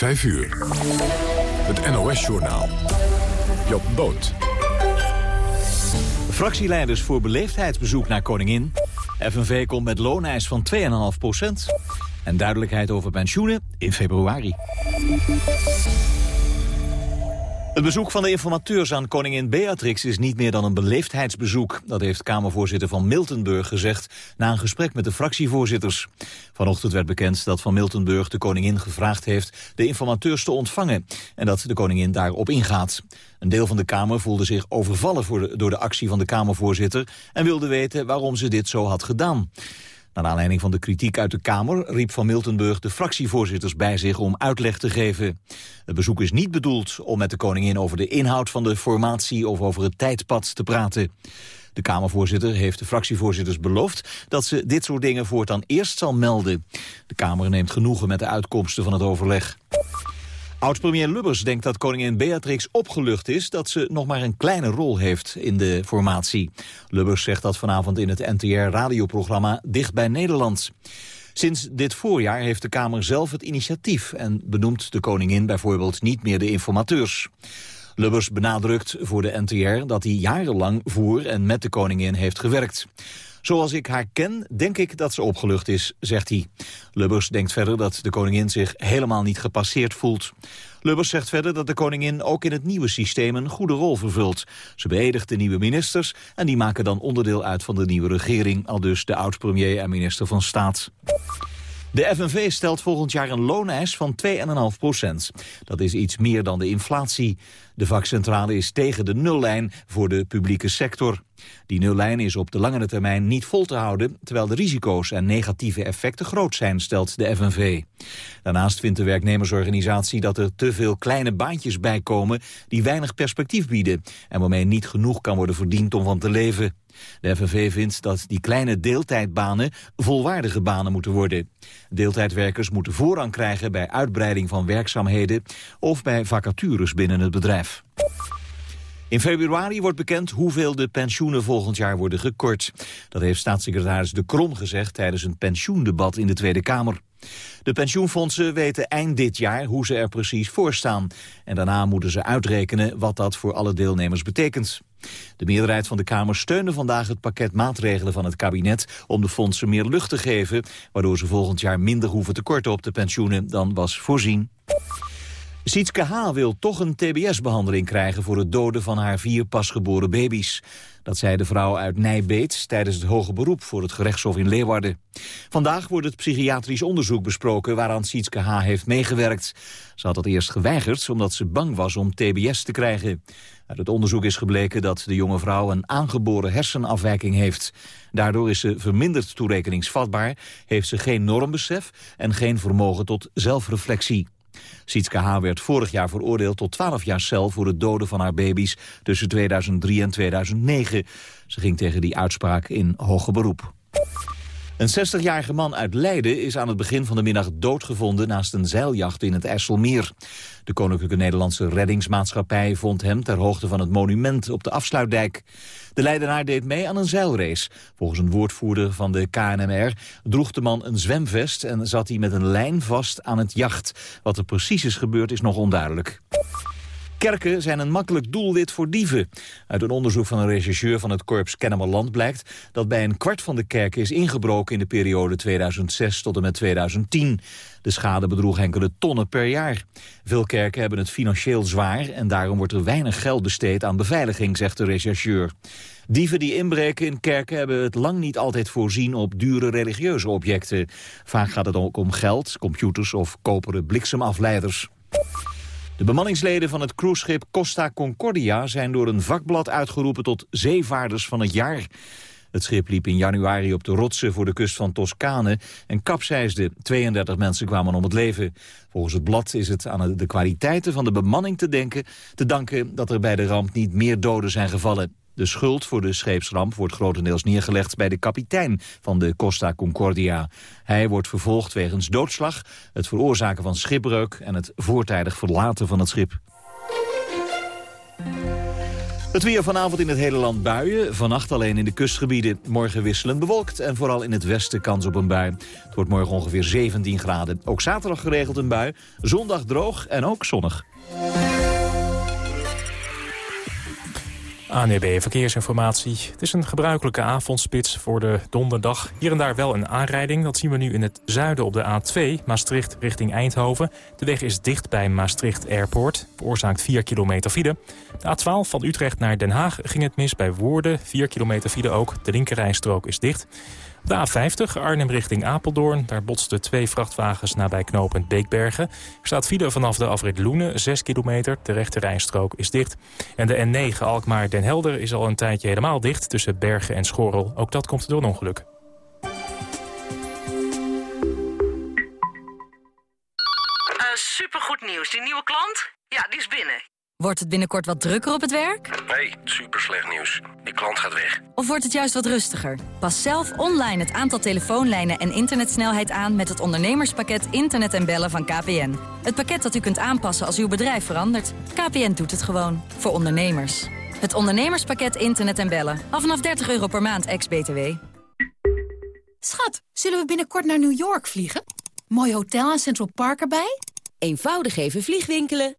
5 uur. Het NOS-journaal. Job Boot. Fractieleiders voor beleefdheidsbezoek naar koningin. FNV komt met looneis van 2,5 procent. En duidelijkheid over pensioenen in februari. Het bezoek van de informateurs aan koningin Beatrix is niet meer dan een beleefdheidsbezoek. Dat heeft Kamervoorzitter van Miltenburg gezegd na een gesprek met de fractievoorzitters. Vanochtend werd bekend dat van Miltenburg de koningin gevraagd heeft de informateurs te ontvangen. En dat de koningin daarop ingaat. Een deel van de Kamer voelde zich overvallen door de actie van de Kamervoorzitter en wilde weten waarom ze dit zo had gedaan. Naar aanleiding van de kritiek uit de Kamer riep Van Miltenburg de fractievoorzitters bij zich om uitleg te geven. Het bezoek is niet bedoeld om met de koningin over de inhoud van de formatie of over het tijdpad te praten. De Kamervoorzitter heeft de fractievoorzitters beloofd dat ze dit soort dingen voortaan eerst zal melden. De Kamer neemt genoegen met de uitkomsten van het overleg. Oud-premier Lubbers denkt dat koningin Beatrix opgelucht is... dat ze nog maar een kleine rol heeft in de formatie. Lubbers zegt dat vanavond in het NTR-radioprogramma Dicht bij Nederland. Sinds dit voorjaar heeft de Kamer zelf het initiatief... en benoemt de koningin bijvoorbeeld niet meer de informateurs. Lubbers benadrukt voor de NTR dat hij jarenlang voor en met de koningin heeft gewerkt. Zoals ik haar ken, denk ik dat ze opgelucht is, zegt hij. Lubbers denkt verder dat de koningin zich helemaal niet gepasseerd voelt. Lubbers zegt verder dat de koningin ook in het nieuwe systeem een goede rol vervult. Ze beëdigt de nieuwe ministers en die maken dan onderdeel uit van de nieuwe regering, al dus de oud-premier en minister van Staat. De FNV stelt volgend jaar een looneis van 2,5 procent. Dat is iets meer dan de inflatie. De vakcentrale is tegen de nullijn voor de publieke sector. Die nullijn is op de langere termijn niet vol te houden... terwijl de risico's en negatieve effecten groot zijn, stelt de FNV. Daarnaast vindt de werknemersorganisatie dat er te veel kleine baantjes bijkomen... die weinig perspectief bieden en waarmee niet genoeg kan worden verdiend om van te leven. De FNV vindt dat die kleine deeltijdbanen volwaardige banen moeten worden. Deeltijdwerkers moeten voorrang krijgen bij uitbreiding van werkzaamheden... of bij vacatures binnen het bedrijf. In februari wordt bekend hoeveel de pensioenen volgend jaar worden gekort. Dat heeft staatssecretaris De Krom gezegd tijdens een pensioendebat in de Tweede Kamer. De pensioenfondsen weten eind dit jaar hoe ze er precies voor staan. En daarna moeten ze uitrekenen wat dat voor alle deelnemers betekent. De meerderheid van de Kamer steunde vandaag het pakket maatregelen van het kabinet om de fondsen meer lucht te geven, waardoor ze volgend jaar minder hoeven te korten op de pensioenen dan was voorzien. Sietske H. wil toch een tbs-behandeling krijgen voor het doden van haar vier pasgeboren baby's. Dat zei de vrouw uit Nijbeet tijdens het hoge beroep voor het gerechtshof in Leeuwarden. Vandaag wordt het psychiatrisch onderzoek besproken waaraan Sietske H. heeft meegewerkt. Ze had dat eerst geweigerd omdat ze bang was om tbs te krijgen. Uit het onderzoek is gebleken dat de jonge vrouw een aangeboren hersenafwijking heeft. Daardoor is ze verminderd toerekeningsvatbaar, heeft ze geen normbesef en geen vermogen tot zelfreflectie. Sietske H. werd vorig jaar veroordeeld tot 12 jaar cel voor het doden van haar baby's tussen 2003 en 2009. Ze ging tegen die uitspraak in hoger beroep. Een 60-jarige man uit Leiden is aan het begin van de middag doodgevonden naast een zeiljacht in het IJsselmeer. De Koninklijke Nederlandse Reddingsmaatschappij vond hem ter hoogte van het monument op de afsluitdijk. De Leidenaar deed mee aan een zeilrace. Volgens een woordvoerder van de KNMR droeg de man een zwemvest en zat hij met een lijn vast aan het jacht. Wat er precies is gebeurd is nog onduidelijk. Kerken zijn een makkelijk doelwit voor dieven. Uit een onderzoek van een rechercheur van het korps Kennemerland blijkt dat bij een kwart van de kerken is ingebroken in de periode 2006 tot en met 2010. De schade bedroeg enkele tonnen per jaar. Veel kerken hebben het financieel zwaar en daarom wordt er weinig geld besteed aan beveiliging, zegt de rechercheur. Dieven die inbreken in kerken hebben het lang niet altijd voorzien op dure religieuze objecten. Vaak gaat het ook om geld, computers of koperen bliksemafleiders. De bemanningsleden van het cruiseschip Costa Concordia zijn door een vakblad uitgeroepen tot zeevaarders van het jaar. Het schip liep in januari op de rotsen voor de kust van Toscane en kapseisde. 32 mensen kwamen om het leven. Volgens het blad is het aan de kwaliteiten van de bemanning te, denken, te danken dat er bij de ramp niet meer doden zijn gevallen. De schuld voor de scheepsramp wordt grotendeels neergelegd bij de kapitein van de Costa Concordia. Hij wordt vervolgd wegens doodslag, het veroorzaken van schipbreuk en het voortijdig verlaten van het schip. Het weer vanavond in het hele land buien. Vannacht alleen in de kustgebieden. Morgen wisselend bewolkt en vooral in het westen kans op een bui. Het wordt morgen ongeveer 17 graden. Ook zaterdag geregeld een bui. Zondag droog en ook zonnig. ANEB Verkeersinformatie. Het is een gebruikelijke avondspits voor de donderdag. Hier en daar wel een aanrijding. Dat zien we nu in het zuiden op de A2, Maastricht richting Eindhoven. De weg is dicht bij Maastricht Airport. Veroorzaakt 4 kilometer file. De A12 van Utrecht naar Den Haag ging het mis bij Woerden. 4 kilometer file ook. De linkerrijstrook is dicht. De A50 Arnhem richting Apeldoorn. Daar botsten twee vrachtwagens nabij knooppunt Beekbergen. Er staat file vanaf de afrit Loenen, 6 kilometer. De rechte rijstrook is dicht. En de N9 Alkmaar-Den Helder is al een tijdje helemaal dicht... tussen Bergen en Schorrel. Ook dat komt door een ongeluk. Wordt het binnenkort wat drukker op het werk? Nee, super slecht nieuws. Die klant gaat weg. Of wordt het juist wat rustiger? Pas zelf online het aantal telefoonlijnen en internetsnelheid aan... met het ondernemerspakket Internet en Bellen van KPN. Het pakket dat u kunt aanpassen als uw bedrijf verandert. KPN doet het gewoon. Voor ondernemers. Het ondernemerspakket Internet en Bellen. Af vanaf 30 euro per maand, ex-BTW. Schat, zullen we binnenkort naar New York vliegen? Mooi hotel en Central Park erbij? Eenvoudig even vliegwinkelen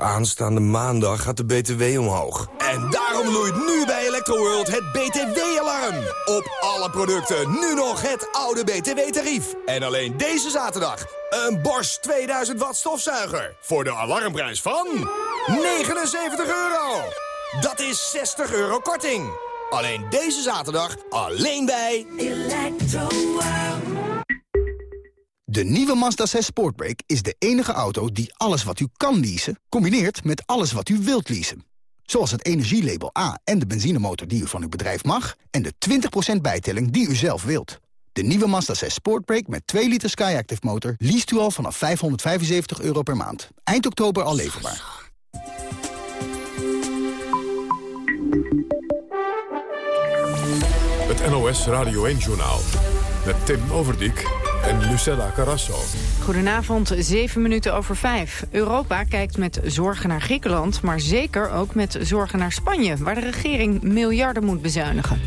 Aanstaande maandag gaat de BTW omhoog. En daarom loeit nu bij Electroworld het BTW-alarm. Op alle producten nu nog het oude BTW-tarief. En alleen deze zaterdag een Bosch 2000 watt stofzuiger. Voor de alarmprijs van 79 euro. Dat is 60 euro korting. Alleen deze zaterdag, alleen bij Electroworld. De nieuwe Mazda 6 Sportbrake is de enige auto die alles wat u kan leasen... combineert met alles wat u wilt leasen. Zoals het energielabel A en de benzinemotor die u van uw bedrijf mag... en de 20% bijtelling die u zelf wilt. De nieuwe Mazda 6 Sportbrake met 2 liter Skyactiv motor... leest u al vanaf 575 euro per maand. Eind oktober al leverbaar. Het NOS Radio 1-journaal. Met Tim Overdijk en Lucella Carrasso. Goedenavond, zeven minuten over vijf. Europa kijkt met zorgen naar Griekenland, maar zeker ook met zorgen naar Spanje... waar de regering miljarden moet bezuinigen.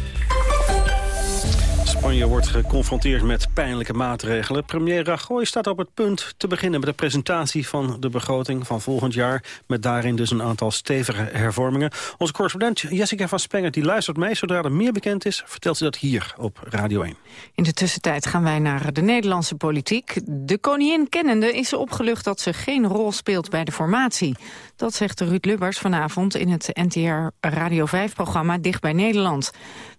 Spanje wordt geconfronteerd met pijnlijke maatregelen. Premier Rajoy staat op het punt te beginnen met de presentatie van de begroting van volgend jaar. Met daarin dus een aantal stevige hervormingen. Onze correspondent Jessica van Spenger die luistert mee. Zodra er meer bekend is, vertelt ze dat hier op Radio 1. In de tussentijd gaan wij naar de Nederlandse politiek. De koningin kennende is ze opgelucht dat ze geen rol speelt bij de formatie. Dat zegt Ruud Lubbers vanavond in het NTR Radio 5-programma Dicht bij Nederland.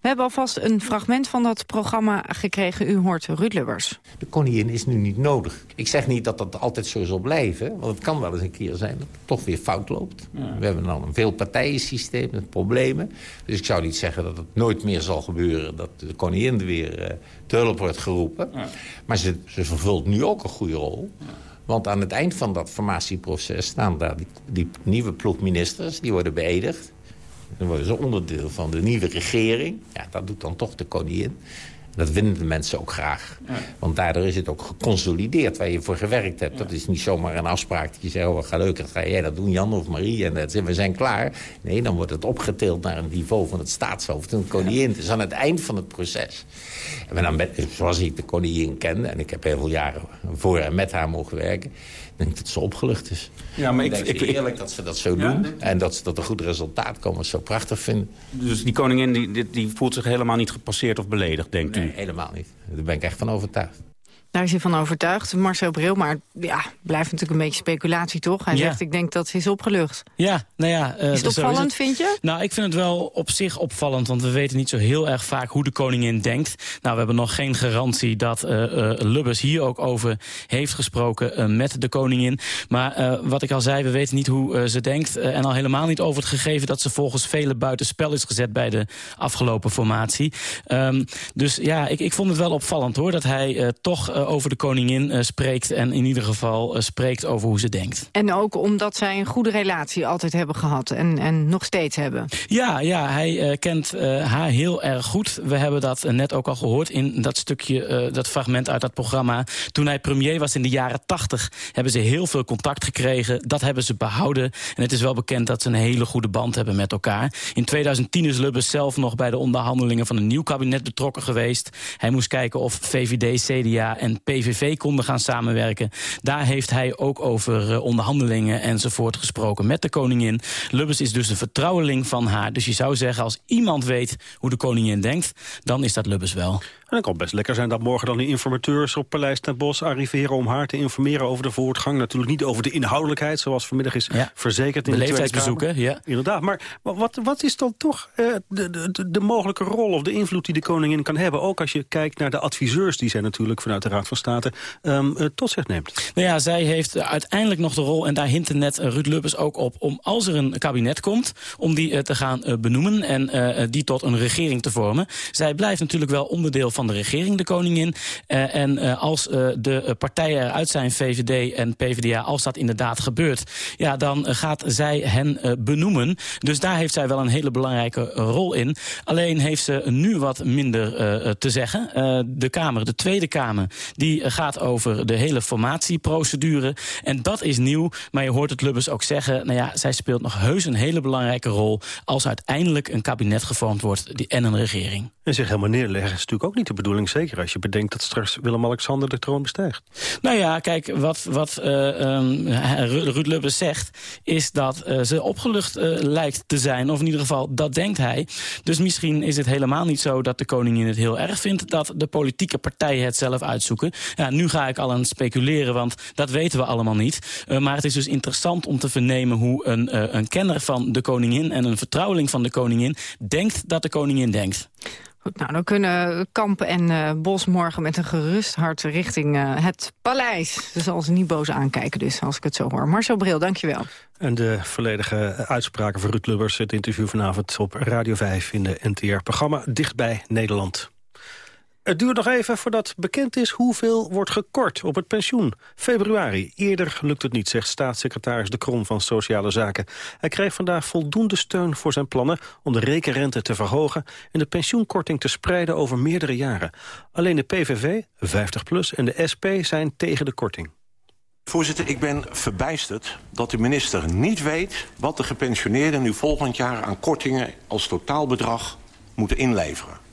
We hebben alvast een fragment van dat programma gekregen. U hoort Ruud Lubbers. De koningin is nu niet nodig. Ik zeg niet dat dat altijd zo zal blijven. Want het kan wel eens een keer zijn dat het toch weer fout loopt. Ja. We hebben dan een veelpartijensysteem met problemen. Dus ik zou niet zeggen dat het nooit meer zal gebeuren... dat de koningin weer uh, te hulp wordt geroepen. Ja. Maar ze, ze, vervult nu ook een goede rol. Ja. Want aan het eind van dat formatieproces staan daar die, die nieuwe ploegministers. Die worden beëdigd. Dan worden ze onderdeel van de nieuwe regering. Ja, dat doet dan toch de koningin. Dat vinden de mensen ook graag. Ja. Want daardoor is het ook geconsolideerd waar je voor gewerkt hebt. Ja. Dat is niet zomaar een afspraak dat je zegt... oh, ga leuk, ga jij dat doen, Jan of Marie, en dat, we zijn klaar. Nee, dan wordt het opgetild naar een niveau van het staatshoofd en de koningin. Het is aan het eind van het proces. En dan zoals ik de koningin kende... en ik heb heel veel jaren voor en met haar mogen werken... denk dat ze opgelucht is. Ja, maar ik, ik, ik eerlijk dat ze dat zo ja, doen. En dat ze tot een goed resultaat komen. Zo prachtig vinden. Dus die koningin die, die, die voelt zich helemaal niet gepasseerd of beledigd, denkt nee, u? helemaal niet. Daar ben ik echt van overtuigd. Daar is hij van overtuigd, Marcel Bril. Maar ja, blijft natuurlijk een beetje speculatie, toch? Hij Ja. zegt, ik denk dat ze is opgelucht. Ja, nou ja... eh, Is het opvallend, vind je? Nou, ik vind het wel op zich opvallend, want we weten niet zo heel erg vaak hoe de koningin denkt. Nou, we hebben nog geen garantie dat eh, Lubbers hier ook over heeft gesproken met de koningin. Maar wat ik al zei, we weten niet hoe ze denkt. en al helemaal niet over het gegeven dat ze volgens velen buitenspel is gezet bij de afgelopen formatie. Ehm, dus ja, ik, ik vond het wel opvallend hoor, dat hij toch over de koningin eh, spreekt en in ieder geval eh, spreekt over hoe ze denkt. En ook omdat zij een goede relatie altijd hebben gehad en, en nog steeds hebben. Ja, ja hij eh, kent eh, haar heel erg goed. We hebben dat eh, net ook al gehoord in dat stukje, eh, dat fragment uit dat programma. Toen hij premier was in de jaren tachtig, hebben ze heel veel contact gekregen. Dat hebben ze behouden. En het is wel bekend dat ze een hele goede band hebben met elkaar. In 2010 is Lubbers zelf nog bij de onderhandelingen van een nieuw kabinet betrokken geweest. Hij moest kijken of VVD, CDA en PVV konden gaan samenwerken. Daar heeft hij ook over eh, onderhandelingen enzovoort gesproken met de koningin. Lubbers is dus een vertrouweling van haar. Dus je zou zeggen, als iemand weet hoe de koningin denkt... dan is dat Lubbers wel. En het kan best lekker zijn dat morgen dan die informateurs op Paleis ten Bosch arriveren om haar te informeren over de voortgang. Natuurlijk niet over de inhoudelijkheid, zoals vanmiddag is verzekerd in de Kamer. ja. Inderdaad, maar wat, wat is dan toch eh, de, de, de, de mogelijke rol of de invloed die de koningin kan hebben? Ook als je kijkt naar de adviseurs die zij natuurlijk vanuit de Raad van State ehm, eh, tot zich neemt. Nou ja, zij heeft uiteindelijk nog de rol, en daar hintte net Ruud Lubbers ook op... om als er een kabinet komt, om die eh, te gaan benoemen... en die tot een regering te vormen. Zij blijft natuurlijk wel onderdeel van de regering, de koningin. Eh, en eh, als eh, de partijen eruit zijn, VVD en PvdA... als dat inderdaad gebeurt, ja, dan gaat zij hen benoemen. Dus daar heeft zij wel een hele belangrijke rol in. Alleen heeft ze nu wat minder te zeggen. De Kamer, de Tweede Kamer, die gaat over de hele formatieprocedure. En dat is nieuw, maar je hoort het Lubbers ook zeggen... nou ja, zij speelt nog heus een hele belangrijke rol... als uiteindelijk een kabinet gevormd wordt en een regering. En zich helemaal neerleggen is natuurlijk ook niet de bedoeling. Zeker als je bedenkt dat straks Willem-Alexander de troon bestijgt. Nou ja, kijk, wat, wat Ru- Ruud Lubbers zegt... is dat eh, ze opgelucht eh, lijkt te zijn. Of in ieder geval, dat denkt hij. Dus misschien is het helemaal niet zo dat de koningin het heel erg vindt... dat de politieke partijen het zelf uitzoeken. Ja, nu ga ik al aan het speculeren, want dat weten we allemaal niet. Maar het is dus interessant om te vernemen hoe een, een kenner van de koningin... en een vertrouweling van de koningin denkt dat de koningin denkt. Nou, dan kunnen Kamp en eh, Bos morgen met een gerust hart richting eh, het paleis. Ze zal ze niet boos aankijken dus, als ik het zo hoor. Marcel Bril, dankjewel. En de volledige uitspraken van Ruud Lubbers... het interview vanavond op Radio 5 in de NTR-programma Dichtbij Nederland. Het duurt nog even voordat bekend is hoeveel wordt gekort op het pensioen. Februari. Eerder lukt het niet, zegt staatssecretaris De Krom van Sociale Zaken. Hij kreeg vandaag voldoende steun voor zijn plannen om de rekenrente te verhogen... en de pensioenkorting te spreiden over meerdere jaren. Alleen de PVV, 50PLUS en de SP zijn tegen de korting. Voorzitter, ik ben verbijsterd dat de minister niet weet... wat de gepensioneerden nu volgend jaar aan kortingen als totaalbedrag moeten inleveren.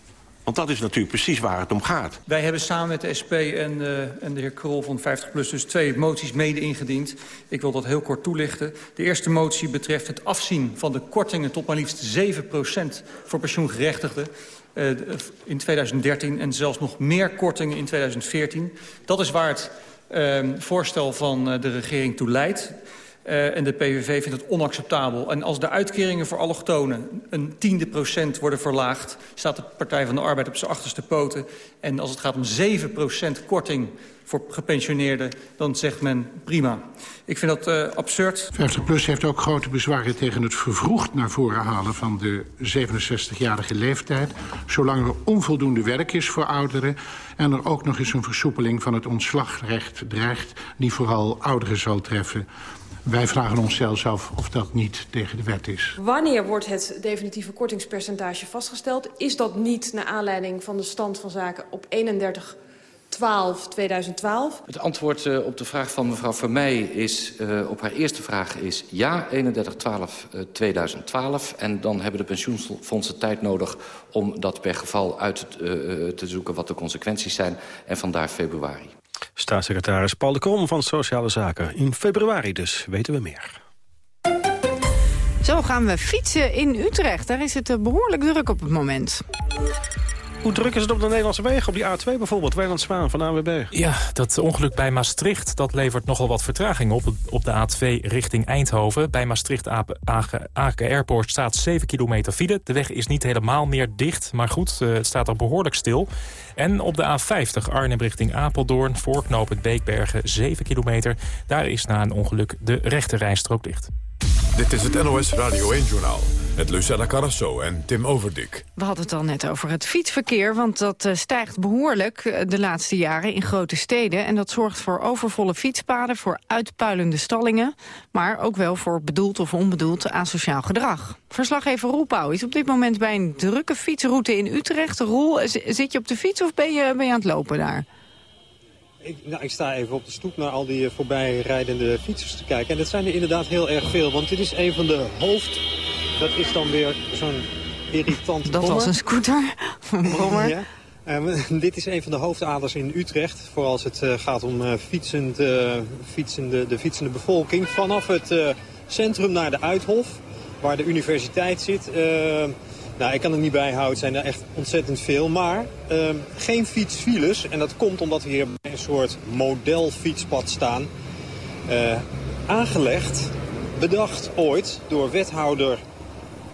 Want dat is natuurlijk precies waar het om gaat. Wij hebben samen met de SP en, uh, en de heer Krol van 50PLUS dus twee moties mede ingediend. Ik wil dat heel kort toelichten. De eerste motie betreft het afzien van de kortingen tot maar liefst 7% voor pensioengerechtigden. Uh, in 2013 en zelfs nog meer kortingen in 2014. Dat is waar het uh, voorstel van uh, de regering toe leidt. Uh, en de PVV vindt het onacceptabel. En als de uitkeringen voor allochtonen een tiende procent worden verlaagd... staat de Partij van de Arbeid op zijn achterste poten. En als het gaat om 7 procent korting voor gepensioneerden... dan zegt men prima. Ik vind dat uh, absurd. 50PLUS heeft ook grote bezwaren tegen het vervroegd naar voren halen... van de 67-jarige leeftijd. Zolang er onvoldoende werk is voor ouderen... en er ook nog eens een versoepeling van het ontslagrecht dreigt... die vooral ouderen zal treffen... Wij vragen ons zelfs af of dat niet tegen de wet is. Wanneer wordt het definitieve kortingspercentage vastgesteld? Is dat niet naar aanleiding van de stand van zaken op 31 12 2012? Het antwoord uh, op de vraag van mevrouw Vermeij is, uh, op haar eerste vraag is ja, 31 12 uh, 2012. En dan hebben de pensioenfondsen tijd nodig om dat per geval uit uh, te zoeken wat de consequenties zijn. En vandaar februari. Staatssecretaris Paul de Krom van Sociale Zaken. In februari dus weten we meer. Zo gaan we fietsen in Utrecht. Daar is het behoorlijk druk op het moment. Hoe druk is het op de Nederlandse wegen? Op die A2 bijvoorbeeld, Wijnand Spaan van AWB. Ja, dat ongeluk bij Maastricht dat levert nogal wat vertraging op. Op de A2 richting Eindhoven. Bij Maastricht Aken Airport staat 7 kilometer file. De weg is niet helemaal meer dicht, maar goed, eh, het staat er behoorlijk stil. En op de A50 Arnhem richting Apeldoorn, voorknoop het Beekbergen 7 kilometer. Daar is na een ongeluk de rechte rijstrook dicht. Dit is het NOS Radio 1-journaal met Lucella Carrasso en Tim Overdik. We hadden het al net over het fietsverkeer, want dat uh, stijgt behoorlijk uh, de laatste jaren in grote steden. En dat zorgt voor overvolle fietspaden, voor uitpuilende stallingen, maar ook wel voor bedoeld of onbedoeld asociaal gedrag. Verslaggever Roel Pauw is op dit moment bij een drukke fietsroute in Utrecht. Roel, zit je op de fiets of ben je, ben je aan het lopen daar? Ik, nou, ik sta even op de stoep naar al die voorbijrijdende fietsers te kijken. En dat zijn er inderdaad heel erg veel. Want dit is een van de hoofd... Dat is dan weer zo'n irritant Dat was een scooter, een brommer. ja. Uh, dit is een van de hoofdaders in Utrecht. Vooral als het uh, gaat om uh, fietsend, fietsende, de fietsende bevolking. Vanaf het centrum naar de Uithof, waar de universiteit zit... Nou, ik kan het niet bijhouden. Het zijn er echt ontzettend veel. Maar uh, geen fietsfiles. En dat komt omdat we hier bij een soort modelfietspad staan. Uh, aangelegd, bedacht ooit door wethouder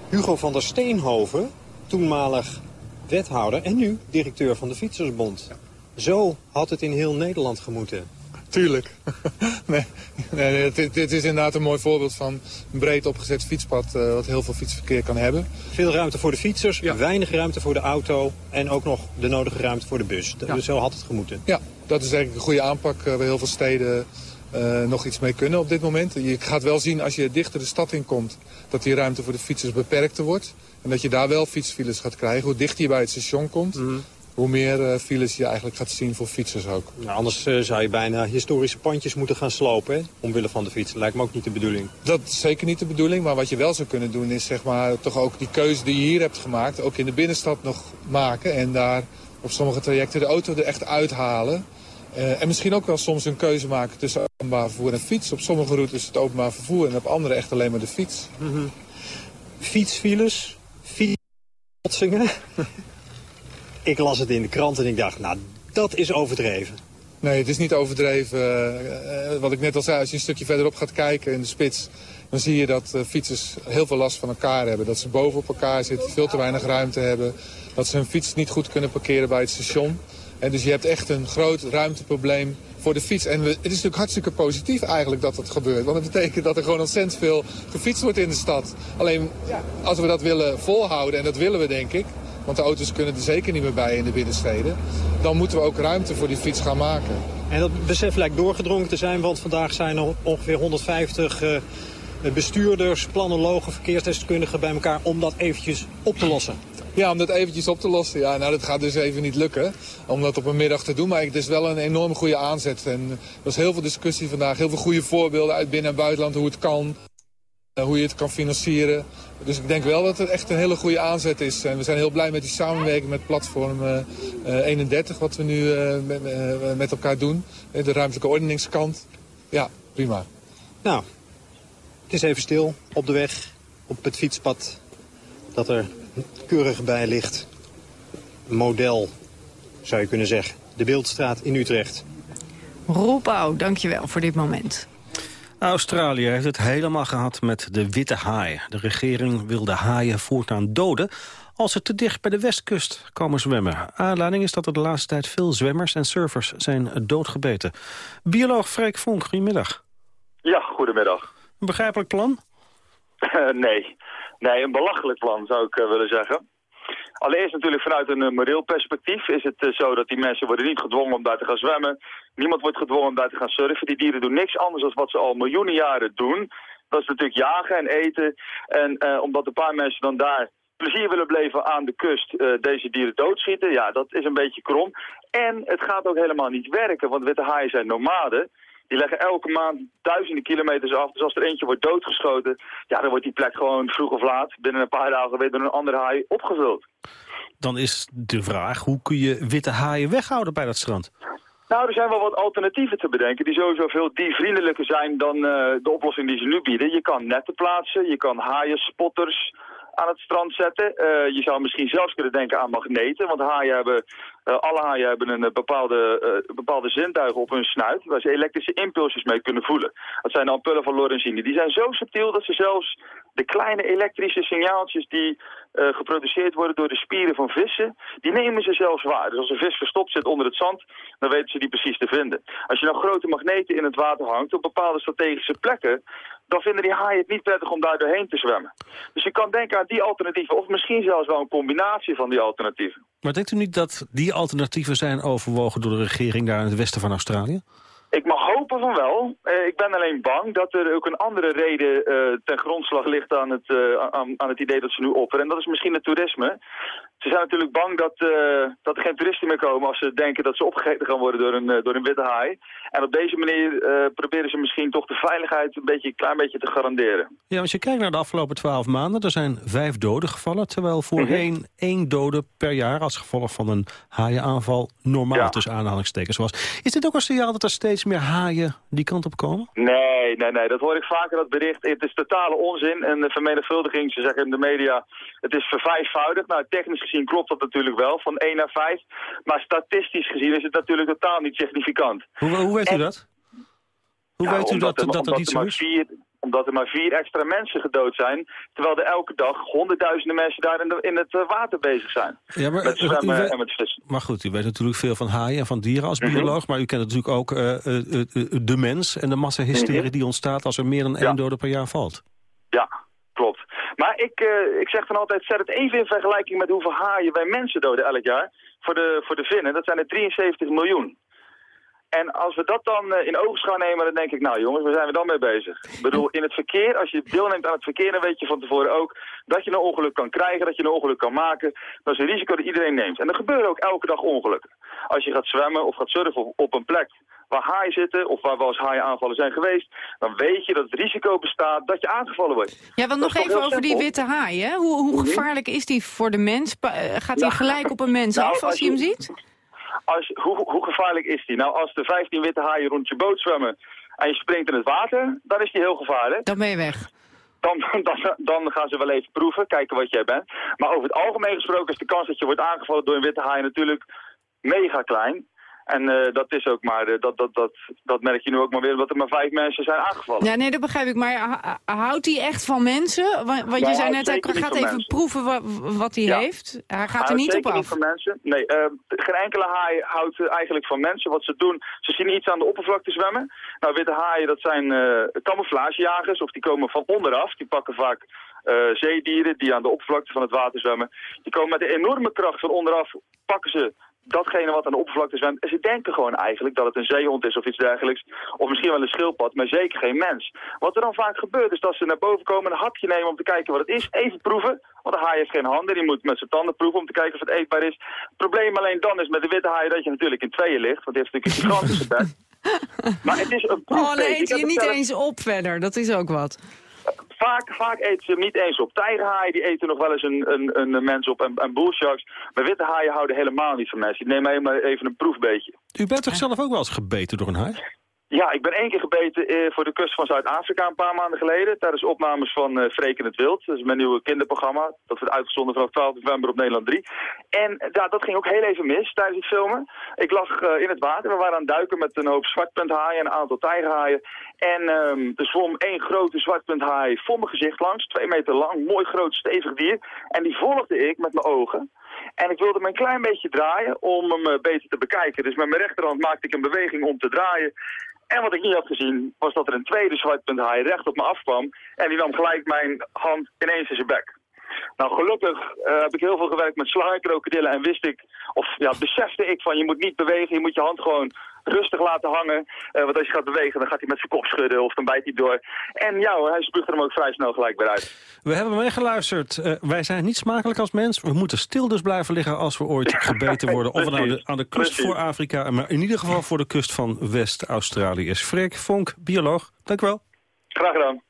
Hugo van der Steenhoven. Toenmalig wethouder en nu directeur van de Fietsersbond. Zo had het in heel Nederland gemoeten. Tuurlijk. nee, nee is inderdaad een mooi voorbeeld van een breed opgezet fietspad... Uh, wat heel veel fietsverkeer kan hebben. Veel ruimte voor de fietsers, ja. weinig ruimte voor de auto... en ook nog de nodige ruimte voor de bus. Ja. Dus zo had het gemoeten. Ja, dat is eigenlijk een goede aanpak uh, waar heel veel steden uh, nog iets mee kunnen op dit moment. Je gaat wel zien als je dichter de stad in komt... dat die ruimte voor de fietsers beperkter wordt. En dat je daar wel fietsfiles gaat krijgen. Hoe dichter je bij het station komt... Mm -hmm hoe meer uh, files je eigenlijk gaat zien voor fietsers ook. Nou, anders uh, zou je bijna historische pandjes moeten gaan slopen, hè? omwille van de fiets. Lijkt me ook niet de bedoeling. Dat is zeker niet de bedoeling, maar wat je wel zou kunnen doen is zeg maar, toch ook die keuze die je hier hebt gemaakt... ook in de binnenstad nog maken en daar op sommige trajecten de auto er echt uithalen... Uh, en misschien ook wel soms een keuze maken tussen openbaar vervoer en fiets. Op sommige routes het openbaar vervoer en op andere echt alleen maar de fiets. Mm -hmm. Fietsfiles, fietsbotsingen. ik las het in de krant en ik dacht, nou, dat is overdreven. Nee, het is niet overdreven. Uh, wat ik net al zei, als je een stukje verderop gaat kijken in de spits... dan zie je dat uh, fietsers heel veel last van elkaar hebben. Dat ze boven op elkaar zitten, veel te weinig ruimte hebben. Dat ze hun fiets niet goed kunnen parkeren bij het station. En dus je hebt echt een groot ruimteprobleem voor de fiets. En het is natuurlijk hartstikke positief eigenlijk dat dat gebeurt. Want dat betekent dat er gewoon ontzettend veel gefietst wordt in de stad. Alleen als we dat willen volhouden, en dat willen we denk ik want de auto's kunnen er zeker niet meer bij in de binnensteden. Dan moeten we ook ruimte voor die fiets gaan maken. En dat besef lijkt doorgedrongen te zijn, want vandaag zijn er ongeveer 150 uh, bestuurders, planologen, verkeersdeskundigen bij elkaar om dat eventjes op te lossen. Ja, om dat eventjes op te lossen. Ja, nou, dat gaat dus even niet lukken om dat op een middag te doen. Maar het is wel een enorm goede aanzet. En er was heel veel discussie vandaag, heel veel goede voorbeelden uit binnen- en buitenland hoe het kan. Hoe je het kan financieren. Dus ik denk wel dat het echt een hele goede aanzet is. En we zijn heel blij met die samenwerking met platform uh, uh, 31, wat we nu met, met, elkaar doen. De ruimtelijke ordeningskant. Ja, prima. Nou, het is even stil op de weg, op het fietspad, dat er keurig bij ligt. Model, zou je kunnen zeggen. De Beeldstraat in Utrecht. Roepau, dankjewel voor dit moment. Australië heeft het helemaal gehad met de witte haai. De regering wil de haaien voortaan doden als ze te dicht bij de westkust komen zwemmen. Aanleiding is dat er de laatste tijd veel zwemmers en surfers zijn doodgebeten. Bioloog Freek Vonk, goedemiddaag. Ja, goedemiddag. Een begrijpelijk plan? nee. nee, een belachelijk plan zou ik uh, willen zeggen. Allereerst natuurlijk vanuit een uh, moreel perspectief is het uh, zo dat die mensen worden niet gedwongen om daar te gaan zwemmen. Niemand wordt gedwongen om daar te gaan surfen. Die dieren doen niks anders dan wat ze al miljoenen jaren doen. Dat is natuurlijk jagen en eten. En uh, omdat een paar mensen dan daar plezier willen beleven aan de kust, deze dieren doodschieten, ja, dat is een beetje krom. En het gaat ook helemaal niet werken, want witte haaien zijn nomaden. Die leggen elke maand duizenden kilometers af. Dus als er eentje wordt doodgeschoten, ja, dan wordt die plek gewoon vroeg of laat, binnen een paar dagen weer door een andere haai opgevuld. Dan is de vraag, hoe kun je witte haaien weghouden bij dat strand? Nou, er zijn wel wat alternatieven te bedenken die sowieso veel diervriendelijker zijn dan uh, de oplossing die ze nu bieden. Je kan netten plaatsen, je kan haaienspotters aan het strand zetten. Eh, je zou misschien zelfs kunnen denken aan magneten, want haaien hebben, eh, alle haaien hebben een bepaalde, uh, bepaalde zintuigen op hun snuit, waar ze elektrische impulsjes mee kunnen voelen. Dat zijn de ampullen van Lorenzini. Die zijn zo subtiel dat ze zelfs de kleine elektrische signaaltjes die geproduceerd worden door de spieren van vissen, die nemen ze zelfs waar. Dus als een vis verstopt zit onder het zand, dan weten ze die precies te vinden. Als je nou grote magneten in het water hangt op bepaalde strategische plekken, dan vinden die haaien het niet prettig om daar doorheen te zwemmen. Dus je kan denken aan die alternatieven, of misschien zelfs wel een combinatie van die alternatieven. Maar denkt u niet dat die alternatieven zijn overwogen door de regering daar in het westen van Australië? Ik mag hopen van wel. Uh, ik ben alleen bang dat er ook een andere reden uh, ten grondslag ligt aan het, uh, aan, aan, het idee dat ze nu offeren. En dat is misschien het toerisme. Ze zijn natuurlijk bang dat, dat er geen toeristen meer komen als ze denken dat ze opgegeten gaan worden door een, door een witte haai. En op deze manier proberen ze misschien toch de veiligheid een, beetje, een klein beetje te garanderen. Ja, als je kijkt naar de afgelopen twaalf maanden, er zijn vijf doden gevallen. Terwijl voorheen mm één dode per jaar als gevolg van een haaienaanval normaal ja. tussen aanhalingstekens was. Is dit ook een signaal dat er steeds meer haaien die kant op komen? Nee, nee, nee. Dat hoor ik vaker, dat bericht. Het is totale onzin. En de vermenigvuldiging, ze zeggen in de media, het is vervijfvoudigd. Nou, technisch gezien klopt dat natuurlijk wel, van 1 naar 5. Maar statistisch gezien is het natuurlijk totaal niet significant. Hoe, hoe weet u dat? Hoe ja, weet u dat, er, dat, dat niet zo is? Omdat er maar vier extra mensen gedood zijn... terwijl er elke dag honderdduizenden mensen daar in, de, in het water bezig zijn. Ja, maar, met zwemmen weet, en met vissen. Maar goed, u weet natuurlijk veel van haaien en van dieren als Mhm. bioloog... maar u kent natuurlijk ook uh, uh, uh, de mens en de massahysterie Mhm. die ontstaat... als er meer dan één dode per jaar valt. Ja, klopt. Maar ik, ik zeg dan altijd, zet het even in vergelijking met hoeveel haaien wij mensen doden elk jaar. Voor de, voor de vinnen, dat zijn er 73 miljoen. En als we dat dan uh, in oogschouw nemen, dan denk ik, nou jongens, waar zijn we dan mee bezig? Ik bedoel, in het verkeer, als je deelneemt aan het verkeer, dan weet je van tevoren ook dat je een ongeluk kan krijgen, dat je een ongeluk kan maken. Dat is een risico dat iedereen neemt. En er gebeuren ook elke dag ongelukken. Als je gaat zwemmen of gaat surfen op, een plek waar haaien zitten, of waar wel eens haaienaanvallen zijn geweest, dan weet je dat het risico bestaat dat je aangevallen wordt. Ja, want nog even over die witte haai, hè? Hoe, hoe gevaarlijk is die voor de mens? Pa gaat hij gelijk op een mens nou, af als hij hem ziet? Als, hoe, hoe gevaarlijk is die? Nou, als er 15 witte haaien rond je boot zwemmen en je springt in het water, dan is die heel gevaarlijk. Dan ben je weg. Dan, dan, dan gaan ze wel even proeven, kijken wat jij bent. Maar over het algemeen gesproken is de kans dat je wordt aangevallen door een witte haai natuurlijk mega klein. En uh, dat is ook maar, uh, dat, dat, dat, dat merk je nu ook maar weer, omdat er maar vijf mensen zijn aangevallen. Ja, nee, dat begrijp ik. Maar houdt hij echt van mensen? Want je nee, zei net, hij gaat even mensen. proeven wat, wat hij ja. heeft. Hij gaat er niet op af. Niet van mensen. Nee, uh, geen enkele haai houdt eigenlijk van mensen. Wat ze doen, ze zien iets aan de oppervlakte zwemmen. Nou, witte haaien, dat zijn camouflagejagers, of die komen van onderaf. Die pakken vaak uh, zeedieren die aan de oppervlakte van het water zwemmen. Die komen met een enorme kracht van onderaf, pakken ze datgene wat aan de oppervlakte zwemt. En ze denken gewoon eigenlijk dat het een zeehond is of iets dergelijks. Of misschien wel een schildpad, maar zeker geen mens. Wat er dan vaak gebeurt is dat ze naar boven komen, een hapje nemen om te kijken wat het is. Even proeven, want de haai heeft geen handen. Die moet met zijn tanden proeven om te kijken of het eetbaar is. Het probleem alleen dan is met de witte haai dat je natuurlijk in tweeën ligt. Want die heeft natuurlijk een gigantische bek. maar het is een proef. Oh, dan eet je niet eens op verder. Dat is ook wat. Vaak, vaak eten ze niet eens op. Tijgerhaaien die eten nog wel eens een, een, een mens op en, en bullsharks. Maar witte haaien houden helemaal niet van mensen. Nemen helemaal even een proefbeetje. U bent toch zelf ook wel eens gebeten door een haai? Ja, ik ben één keer gebeten eh, voor de kust van Zuid-Afrika een paar maanden geleden. Tijdens opnames van uh, in het Wild. Dat is mijn nieuwe kinderprogramma. Dat wordt uitgezonden vanaf 12 november op Nederland 3. En ja, dat ging ook heel even mis tijdens het filmen. Ik lag in het water. We waren aan het duiken met een hoop zwartpunthaaien en een aantal tijgerhaaien. En um, er zwom één grote zwartpunthaai voor mijn gezicht langs. Twee meter lang, mooi groot, stevig dier. En die volgde ik met mijn ogen. En ik wilde me een klein beetje draaien om hem beter te bekijken. Dus met mijn rechterhand maakte ik een beweging om te draaien. En wat ik niet had gezien, was dat er een tweede zwartpunthaai recht op me afkwam. En die nam gelijk mijn hand ineens in zijn bek. Nou, gelukkig uh, heb ik heel veel gewerkt met slangen, en wist ik, of ja, besefte ik van je moet niet bewegen, je moet je hand gewoon rustig laten hangen. Uh, want als je gaat bewegen, dan gaat hij met zijn kop schudden of dan bijt hij door. En ja hoor, hij spuugt er hem ook vrij snel gelijk weer uit. We hebben meegeluisterd. Uh, wij zijn niet smakelijk als mens. We moeten stil dus blijven liggen als we ooit gebeten worden. Of het nou de, aan de kust Precies. voor Afrika, maar in ieder geval voor de kust van West-Australië is. Freek Vonk, bioloog, dank u wel. Graag gedaan.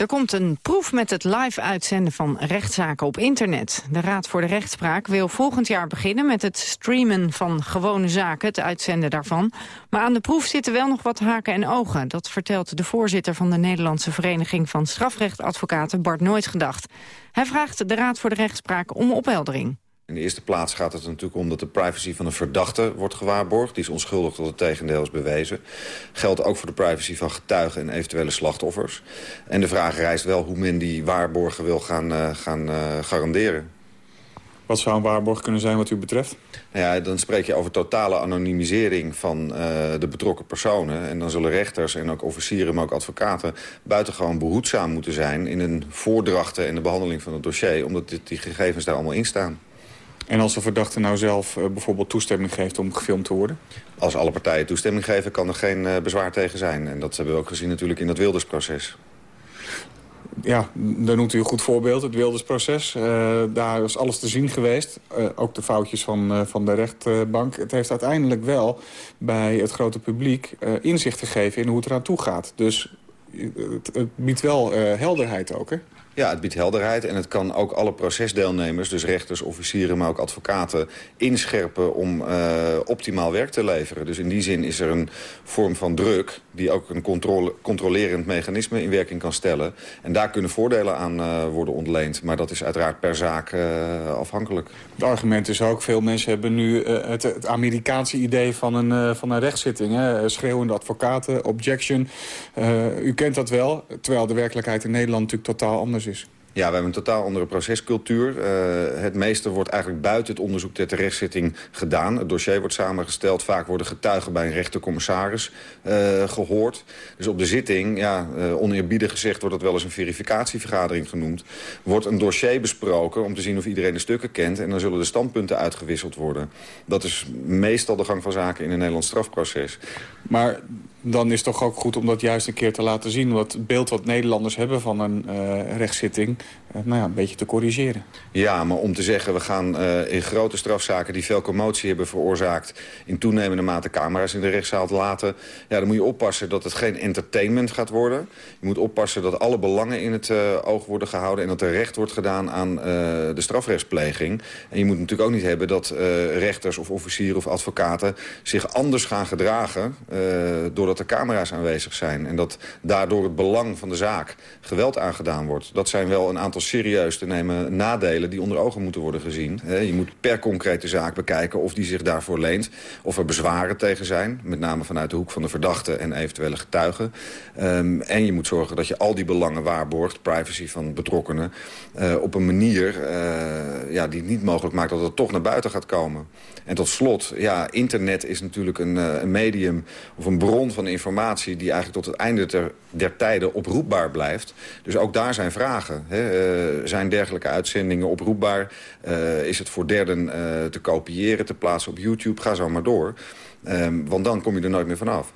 Er komt een proef met het live uitzenden van rechtszaken op internet. De Raad voor de Rechtspraak wil volgend jaar beginnen met het streamen van gewone zaken, het uitzenden daarvan. Maar aan de proef zitten wel nog wat haken en ogen. Dat vertelt de voorzitter van de Nederlandse Vereniging van Strafrechtadvocaten, Bart Nooitgedacht. Hij vraagt de Raad voor de Rechtspraak om opheldering. In de eerste plaats gaat het er natuurlijk om dat de privacy van een verdachte wordt gewaarborgd. Die is onschuldig tot het tegendeel is bewezen. Geldt ook voor de privacy van getuigen en eventuele slachtoffers. En de vraag rijst wel hoe men die waarborgen wil gaan, uh, gaan uh, garanderen. Wat zou een waarborg kunnen zijn wat u betreft? Nou ja, dan spreek je over totale anonimisering van uh, de betrokken personen. En dan zullen rechters en ook officieren, maar ook advocaten... buitengewoon behoedzaam moeten zijn in een voordrachten en de behandeling van het dossier... omdat dit, die gegevens daar allemaal in staan. En als de verdachte nou zelf uh, bijvoorbeeld toestemming geeft om gefilmd te worden? Als alle partijen toestemming geven, kan er geen uh, bezwaar tegen zijn. En dat hebben we ook gezien natuurlijk in het Wildersproces. Ja, daar noemt u een goed voorbeeld, het Wildersproces. Uh, daar is alles te zien geweest. ook de foutjes van, van de rechtbank. Het heeft uiteindelijk wel bij het grote publiek inzicht gegeven in hoe het eraan toe gaat. Dus het, het biedt wel helderheid ook, hè? Ja, het biedt helderheid en het kan ook alle procesdeelnemers... dus rechters, officieren, maar ook advocaten... inscherpen om uh, optimaal werk te leveren. Dus in die zin is er een vorm van druk... die ook een controle, controlerend mechanisme in werking kan stellen. En daar kunnen voordelen aan uh, worden ontleend. Maar dat is uiteraard per zaak uh, afhankelijk. Het argument is ook, veel mensen hebben nu het, het, Amerikaanse idee... van een, van een rechtszitting. Hè? Schreeuwende advocaten, objection. u kent dat wel, terwijl de werkelijkheid in Nederland natuurlijk totaal anders is. Ja, we hebben een totaal andere procescultuur. Uh, het meeste wordt eigenlijk buiten het onderzoek ter terechtzitting gedaan. Het dossier wordt samengesteld. Vaak worden getuigen bij een rechtercommissaris uh, gehoord. Dus op de zitting, ja, uh, oneerbiedig gezegd wordt het wel eens een verificatievergadering genoemd. Wordt een dossier besproken om te zien of iedereen de stukken kent. En dan zullen de standpunten uitgewisseld worden. Dat is meestal de gang van zaken in een Nederlands strafproces. Maar dan is het toch ook goed om dat juist een keer te laten zien. Wat het beeld wat Nederlanders hebben van een uh, rechtszitting... Uh, nou ja, een beetje te corrigeren. Ja, maar om te zeggen, we gaan uh, in grote strafzaken... die veel commotie hebben veroorzaakt... in toenemende mate camera's in de rechtszaal te laten... ja, dan moet je oppassen dat het geen entertainment gaat worden. Je moet oppassen dat alle belangen in het oog worden gehouden... en dat er recht wordt gedaan aan de strafrechtspleging. En je moet natuurlijk ook niet hebben dat rechters of officieren of advocaten... zich anders gaan gedragen... door dat er camera's aanwezig zijn... en dat daardoor het belang van de zaak geweld aangedaan wordt. Dat zijn wel een aantal serieus te nemen nadelen... die onder ogen moeten worden gezien. Je moet per concrete zaak bekijken of die zich daarvoor leent... of er bezwaren tegen zijn, met name vanuit de hoek van de verdachte... en eventuele getuigen. Um, en je moet zorgen dat je al die belangen waarborgt... privacy van betrokkenen, uh, op een manier uh, ja, die het niet mogelijk maakt... dat het toch naar buiten gaat komen. En tot slot, ja, internet is natuurlijk een, uh, een medium of een bron van informatie... die eigenlijk tot het einde der tijden oproepbaar blijft. Dus ook daar zijn vragen. Hè. Uh, zijn dergelijke uitzendingen oproepbaar? Uh, is het voor derden te kopiëren, te plaatsen op YouTube? Ga zo maar door. Um, want dan kom je er nooit meer vanaf.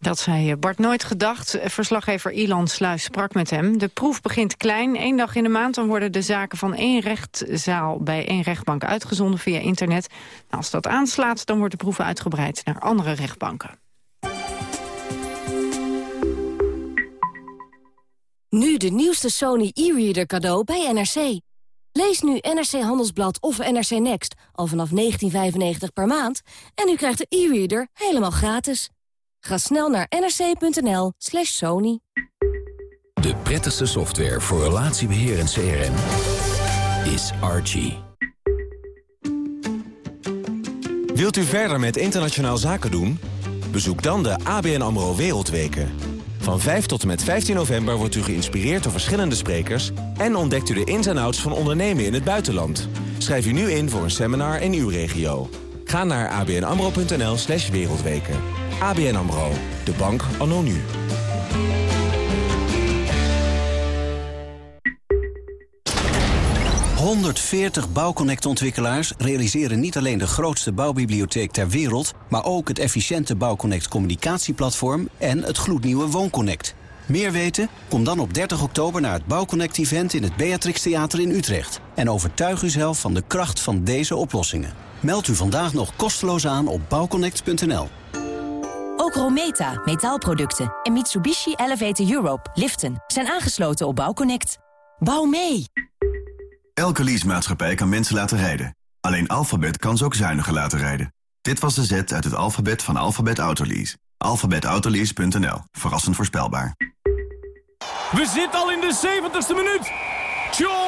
Dat zei Bart Nooit gedacht. Verslaggever Ilan Sluis sprak met hem. De proef begint klein. Eén dag in de maand dan worden de zaken van één rechtszaal... bij één rechtbank uitgezonden via internet. Nou, als dat aanslaat, dan wordt de proef uitgebreid naar andere rechtbanken. Nu de nieuwste Sony e-reader cadeau bij NRC. Lees nu NRC Handelsblad of NRC Next al vanaf 19,95 per maand... en u krijgt de e-reader helemaal gratis. Ga snel naar nrc.nl slash sony. De prettigste software voor relatiebeheer en CRM is Archie. Wilt u verder met internationaal zaken doen? Bezoek dan de ABN AMRO Wereldweken... Van 5 tot en met 15 november wordt u geïnspireerd door verschillende sprekers... en ontdekt u de ins en outs van ondernemen in het buitenland. Schrijf u nu in voor een seminar in uw regio. Ga naar abnamro.nl slash wereldweken. ABN AMRO, de bank anno nu. ...140 Bouwconnect-ontwikkelaars realiseren niet alleen de grootste bouwbibliotheek ter wereld... maar ook het efficiënte Bouwconnect communicatieplatform en het gloednieuwe WoonConnect. Meer weten? Kom dan op 30 oktober naar het Bouwconnect-event in het Beatrix Theater in Utrecht. En overtuig uzelf van de kracht van deze oplossingen. Meld u vandaag nog kosteloos aan op bouwconnect.nl. Ook Rometa, metaalproducten en Mitsubishi Elevator Europe, liften, zijn aangesloten op Bouwconnect. Bouw mee! Elke leasemaatschappij kan mensen laten rijden. Alleen Alphabet kan ze ook zuiniger laten rijden. Dit was de Z uit het alfabet van Alphabet Autolease. Alphabetautolease.nl. Verrassend voorspelbaar. We zitten al in de 70ste minuut. Tjonge,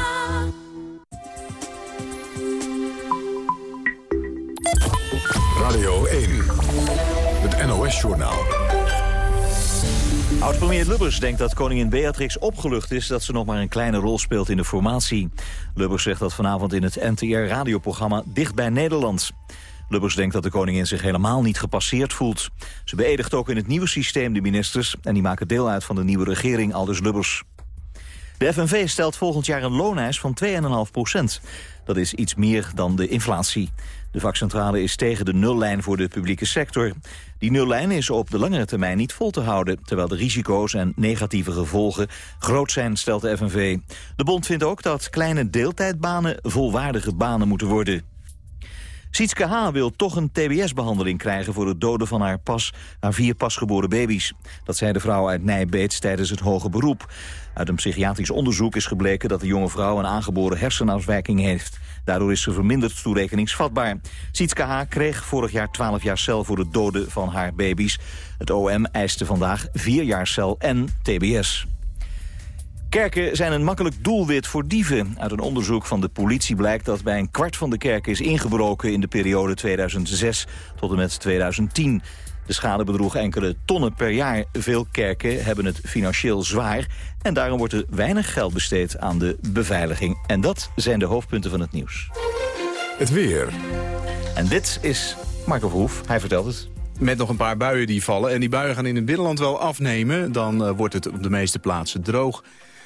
Radio 1, het NOS-journaal. Oud-premier Lubbers denkt dat koningin Beatrix opgelucht is... dat ze nog maar een kleine rol speelt in de formatie. Lubbers zegt dat vanavond in het NTR-radioprogramma Dicht bij Nederland. Lubbers denkt dat de koningin zich helemaal niet gepasseerd voelt. Ze beëdigt ook in het nieuwe systeem de ministers... en die maken deel uit van de nieuwe regering, aldus Lubbers. De FNV stelt volgend jaar een looneis van 2,5 procent. Dat is iets meer dan de inflatie. De vakcentrale is tegen de nullijn voor de publieke sector. Die nullijn is op de langere termijn niet vol te houden... terwijl de risico's en negatieve gevolgen groot zijn, stelt de FNV. De bond vindt ook dat kleine deeltijdbanen volwaardige banen moeten worden. Sietske H. wil toch een tbs-behandeling krijgen voor het doden van haar, pas, haar vier pasgeboren baby's. Dat zei de vrouw uit Nijbeets tijdens het hoge beroep. Uit een psychiatrisch onderzoek is gebleken dat de jonge vrouw een aangeboren hersenafwijking heeft. Daardoor is ze verminderd toerekeningsvatbaar. Sietske H. kreeg vorig jaar 12 jaar cel voor het doden van haar baby's. Het OM eiste vandaag 4 jaar cel en tbs. Kerken zijn een makkelijk doelwit voor dieven. Uit een onderzoek van de politie blijkt dat bij een kwart van de kerken is ingebroken in de periode 2006 tot en met 2010. De schade bedroeg enkele tonnen per jaar. Veel kerken hebben het financieel zwaar en daarom wordt er weinig geld besteed aan de beveiliging. En dat zijn de hoofdpunten van het nieuws. Het weer. En dit is Marco Verhoef, hij vertelt het. Met nog een paar buien die vallen. En die buien gaan in het binnenland wel afnemen. Dan uh, wordt het op de meeste plaatsen droog.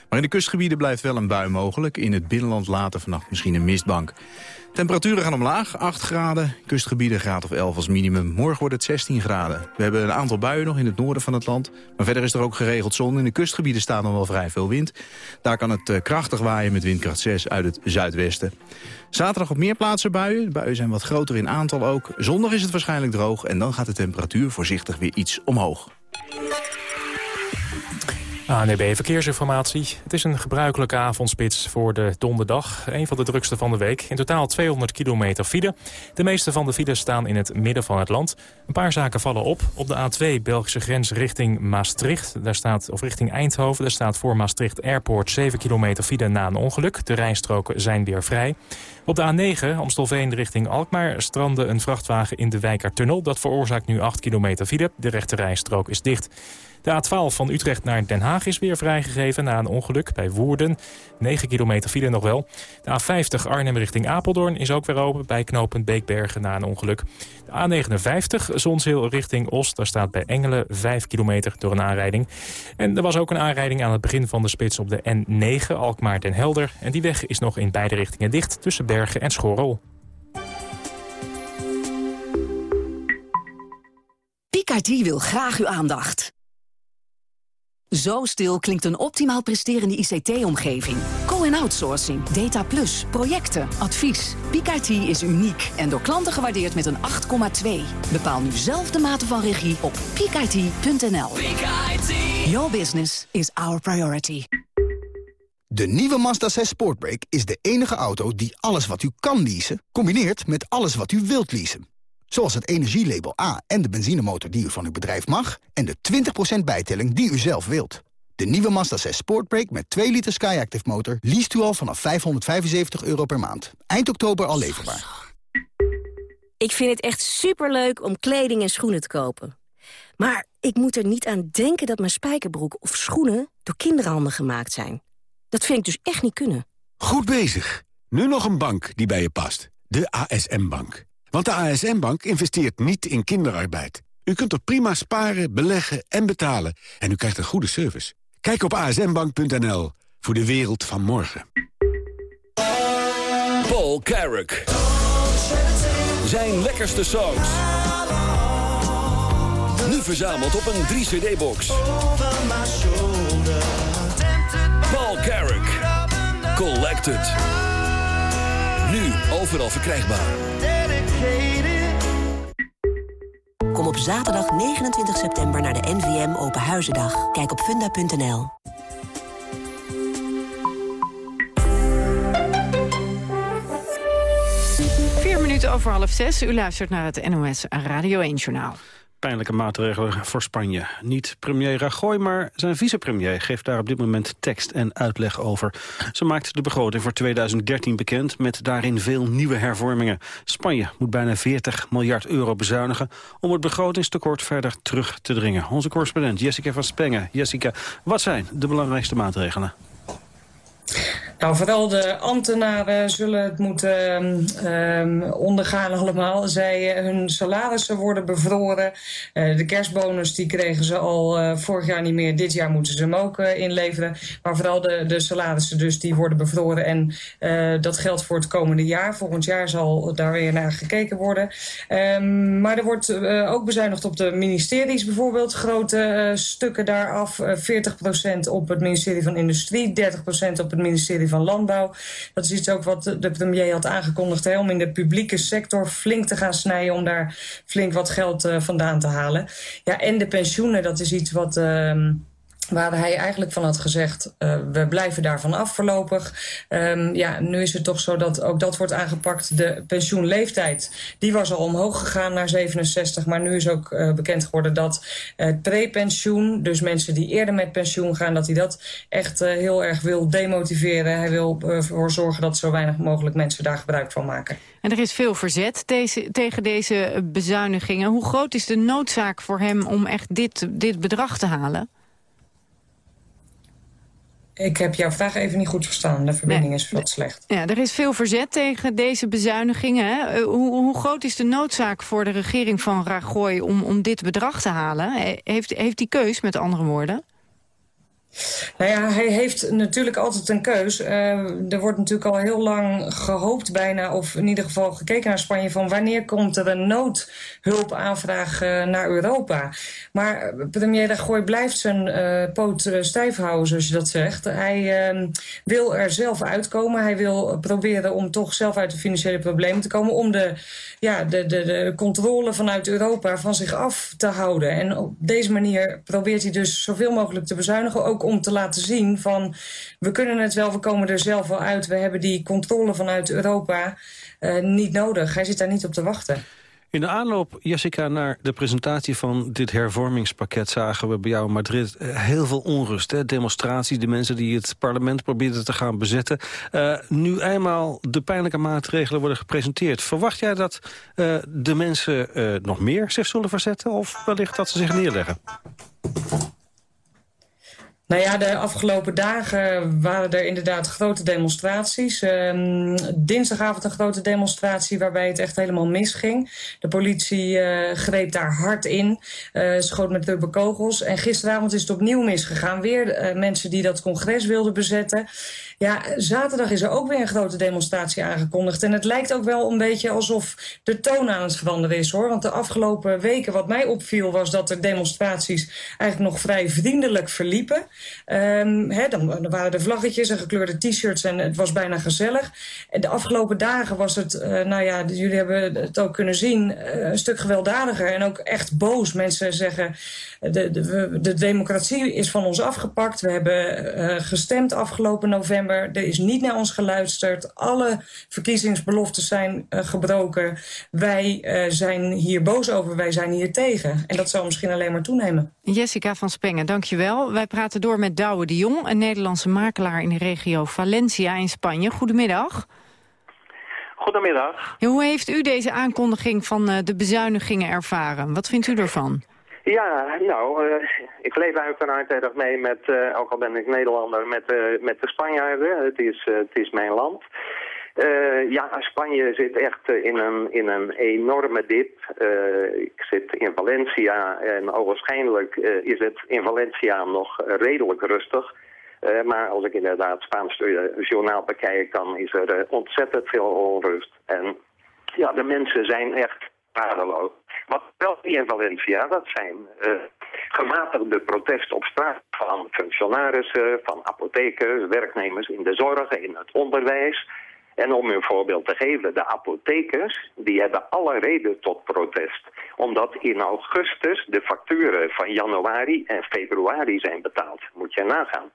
Maar in de kustgebieden blijft wel een bui mogelijk. In het binnenland later vannacht misschien een mistbank. Temperaturen gaan omlaag, 8 graden. Kustgebieden graad of 11 als minimum. Morgen wordt het 16 graden. We hebben een aantal buien nog in het noorden van het land. Maar verder is er ook geregeld zon. In de kustgebieden staat nog wel vrij veel wind. Daar kan het uh, krachtig waaien met windkracht 6 uit het zuidwesten. Zaterdag op meer plaatsen buien. De buien zijn wat groter in aantal ook. Zondag is het waarschijnlijk droog. En dan gaat de temperatuur voorzichtig weer iets omhoog. ANB Verkeersinformatie. Het is een gebruikelijke avondspits voor de donderdag. Een van de drukste van de week. In totaal 200 kilometer file. De meeste van de files staan in het midden van het land. Een paar zaken vallen op. Op de A2 Belgische grens richting Maastricht. Daar staat, of richting Eindhoven. Daar staat voor Maastricht Airport 7 kilometer file na een ongeluk. De rijstroken zijn weer vrij. Op de A9 Amstelveen richting Alkmaar strandde een vrachtwagen in de Wijkertunnel. Dat veroorzaakt nu 8 kilometer file. De rechte rijstrook is dicht. De A12 van Utrecht naar Den Haag is weer vrijgegeven na een ongeluk bij Woerden. 9 kilometer file nog wel. De A50 Arnhem richting Apeldoorn is ook weer open bij knooppunt Beekbergen na een ongeluk. De A59 Zonsheel richting Oost. Daar staat bij Engelen 5 kilometer door een aanrijding. En er was ook een aanrijding aan het begin van de spits op de N9 Alkmaar den Helder. En die weg is nog in beide richtingen dicht tussen Bergen en Schorrel. Picardie wil graag uw aandacht. Zo stil klinkt een optimaal presterende ICT-omgeving. Co-en-outsourcing, data plus, projecten, advies. Peak IT is uniek en door klanten gewaardeerd met een 8,2. Bepaal nu zelf de mate van regie op peakit.nl. Your business is our priority. De nieuwe Mazda 6 Sportbrake is de enige auto die alles wat u kan leasen... combineert met alles wat u wilt leasen. Zoals het energielabel A en de benzinemotor die u van uw bedrijf mag... en de 20% bijtelling die u zelf wilt. De nieuwe Mazda 6 Sportbrake met 2 liter Skyactiv motor... liest u al vanaf 575 euro per maand. Eind oktober al leverbaar. Ik vind het echt superleuk om kleding en schoenen te kopen. Maar ik moet er niet aan denken dat mijn spijkerbroek of schoenen... door kinderhanden gemaakt zijn. Dat vind ik dus echt niet kunnen. Goed bezig. Nu nog een bank die bij je past. De ASM-bank. Want de ASM-bank investeert niet in kinderarbeid. U kunt er prima sparen, beleggen en betalen. En u krijgt een goede service. Kijk op asmbank.nl voor de wereld van morgen. Paul Carrick. Zijn lekkerste songs. Nu verzameld op een 3-cd-box. Paul Carrick. Collected. Nu overal verkrijgbaar. Kom op zaterdag 29 september naar de NVM Open Huizendag. Kijk op funda.nl. Vier minuten over half zes. U luistert naar het NOS Radio 1-journaal. Pijnlijke maatregelen voor Spanje. Niet premier Rajoy, maar zijn vicepremier geeft daar op dit moment tekst en uitleg over. Ze maakt de begroting voor 2013 bekend met daarin veel nieuwe hervormingen. Spanje moet bijna 40 miljard euro bezuinigen om het begrotingstekort verder terug te dringen. Onze correspondent Jessica van Spengen. Jessica, wat zijn de belangrijkste maatregelen? Nou, vooral de ambtenaren zullen het moeten um, ondergaan allemaal. Zij, uh, hun salarissen worden bevroren. Uh, de kerstbonus die kregen ze al uh, vorig jaar niet meer. Dit jaar moeten ze hem ook inleveren. Maar vooral de, de salarissen dus, die worden bevroren. En dat geldt voor het komende jaar. Volgend jaar zal daar weer naar gekeken worden. Um, maar er wordt ook bezuinigd op de ministeries bijvoorbeeld. Grote stukken daaraf. 40% op het ministerie van Industrie. 30% op het ministerie van Landbouw. Dat is iets ook wat de premier had aangekondigd... Hè, om in de publieke sector flink te gaan snijden... om daar flink wat geld uh, vandaan te halen. Ja, en de pensioenen, dat is iets wat... Uh, Waar hij eigenlijk van had gezegd, uh, we blijven daarvan af voorlopig. Um, ja, nu is het toch zo dat ook dat wordt aangepakt. De pensioenleeftijd, die was al omhoog gegaan naar 67. Maar nu is ook uh, bekend geworden dat het prepensioen... dus mensen die eerder met pensioen gaan... dat hij dat echt heel erg wil demotiveren. Hij wil ervoor zorgen dat zo weinig mogelijk mensen daar gebruik van maken. En er is veel verzet deze, tegen deze bezuinigingen. Hoe groot is de noodzaak voor hem om echt dit, dit bedrag te halen? Ik heb jouw vraag even niet goed verstaan. De verbinding nee. is wat slecht. Ja, er is veel verzet tegen deze bezuinigingen. Hè? Hoe, hoe, groot is de noodzaak voor de regering van Rajoy om, om dit bedrag te halen? Heeft, heeft die keus, met andere woorden? Nou ja, hij heeft natuurlijk altijd een keus. Uh, er wordt natuurlijk al heel lang gehoopt bijna, of in ieder geval gekeken naar Spanje... van wanneer komt er een noodhulpaanvraag uh, naar Europa. Maar premier Rajoy blijft zijn poot stijf houden, zoals je dat zegt. Hij ehm, wil er zelf uitkomen. Hij wil proberen om toch zelf uit de financiële problemen te komen... om de, ja, de, de, de controle vanuit Europa van zich af te houden. En op deze manier probeert hij dus zoveel mogelijk te bezuinigen... ook om te laten zien van we kunnen het wel, we komen er zelf wel uit. We hebben die controle vanuit Europa uh, niet nodig. Hij zit daar niet op te wachten. In de aanloop, Jessica, naar de presentatie van dit hervormingspakket... zagen we bij jou in Madrid eh, heel veel onrust. Hè? Demonstraties, de mensen die het parlement probeerden te gaan bezetten. Uh, nu eenmaal de pijnlijke maatregelen worden gepresenteerd... verwacht jij dat uh, de mensen nog meer zich zullen verzetten... of wellicht dat ze zich neerleggen? Nou ja, de afgelopen dagen waren er inderdaad grote demonstraties. Um, dinsdagavond een grote demonstratie waarbij het echt helemaal misging. De politie uh, greep daar hard in, uh, schoot met rubberkogels. En gisteravond is het opnieuw misgegaan. Weer uh, mensen die dat congres wilden bezetten. Ja, zaterdag is er ook weer een grote demonstratie aangekondigd. En het lijkt ook wel een beetje alsof de toon aan het veranderen is, hoor. Want de afgelopen weken wat mij opviel was dat de demonstraties eigenlijk nog vrij vriendelijk verliepen. Hè, dan, waren er vlaggetjes en gekleurde t-shirts en het was bijna gezellig. En de afgelopen dagen was het, uh, nou ja, jullie hebben het ook kunnen zien, uh, een stuk gewelddadiger en ook echt boos. Mensen zeggen, de, de, de democratie is van ons afgepakt. We hebben uh, gestemd afgelopen november. Er is niet naar ons geluisterd. Alle verkiezingsbeloftes zijn uh, gebroken. Wij uh, zijn hier boos over, wij zijn hier tegen. En dat zal misschien alleen maar toenemen. Jessica van Spengen, dankjewel. Wij praten door met Douwe de Jong, een Nederlandse makelaar in de regio Valencia in Spanje. Goedemiddag. Goedemiddag. Hoe heeft u deze aankondiging van de bezuinigingen ervaren? Wat vindt u ervan? Ja, nou, uh, ik leef uiteraard erg mee met, uh, ook al ben ik Nederlander, met, uh, met de Spanjaarden. Het is, het is mijn land. Ja, Spanje zit echt in een, in een enorme dip. Ik zit in Valencia en waarschijnlijk is het in Valencia nog redelijk rustig. maar als ik inderdaad Spaans journaal bekijk, dan is er ontzettend veel onrust. En ja, de mensen zijn echt radeloos. Wat wel in Valencia, dat zijn gematigde protesten op straat van functionarissen, van apothekers, werknemers in de zorg, in het onderwijs... En om een voorbeeld te geven, de apothekers die hebben alle reden tot protest. Omdat in augustus de facturen van januari en februari zijn betaald. Moet je nagaan.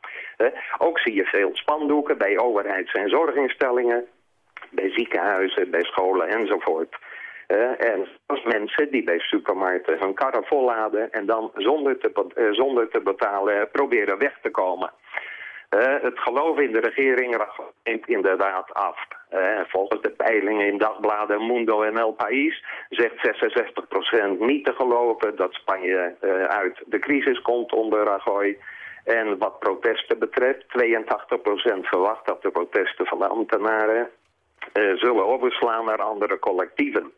Ook zie je veel spandoeken bij overheids- en zorginstellingen, bij ziekenhuizen, bij scholen enzovoort. En als mensen die bij supermarkten hun karren volladen en dan zonder te, eh, zonder te betalen proberen weg te komen. Uh, het geloof in de regering neemt inderdaad af. Volgens de peilingen in dagbladen Mundo en El País zegt 66% niet te geloven dat Spanje uit de crisis komt onder Rajoy. En wat protesten betreft, 82% verwacht dat de protesten van de ambtenaren zullen overslaan naar andere collectieven.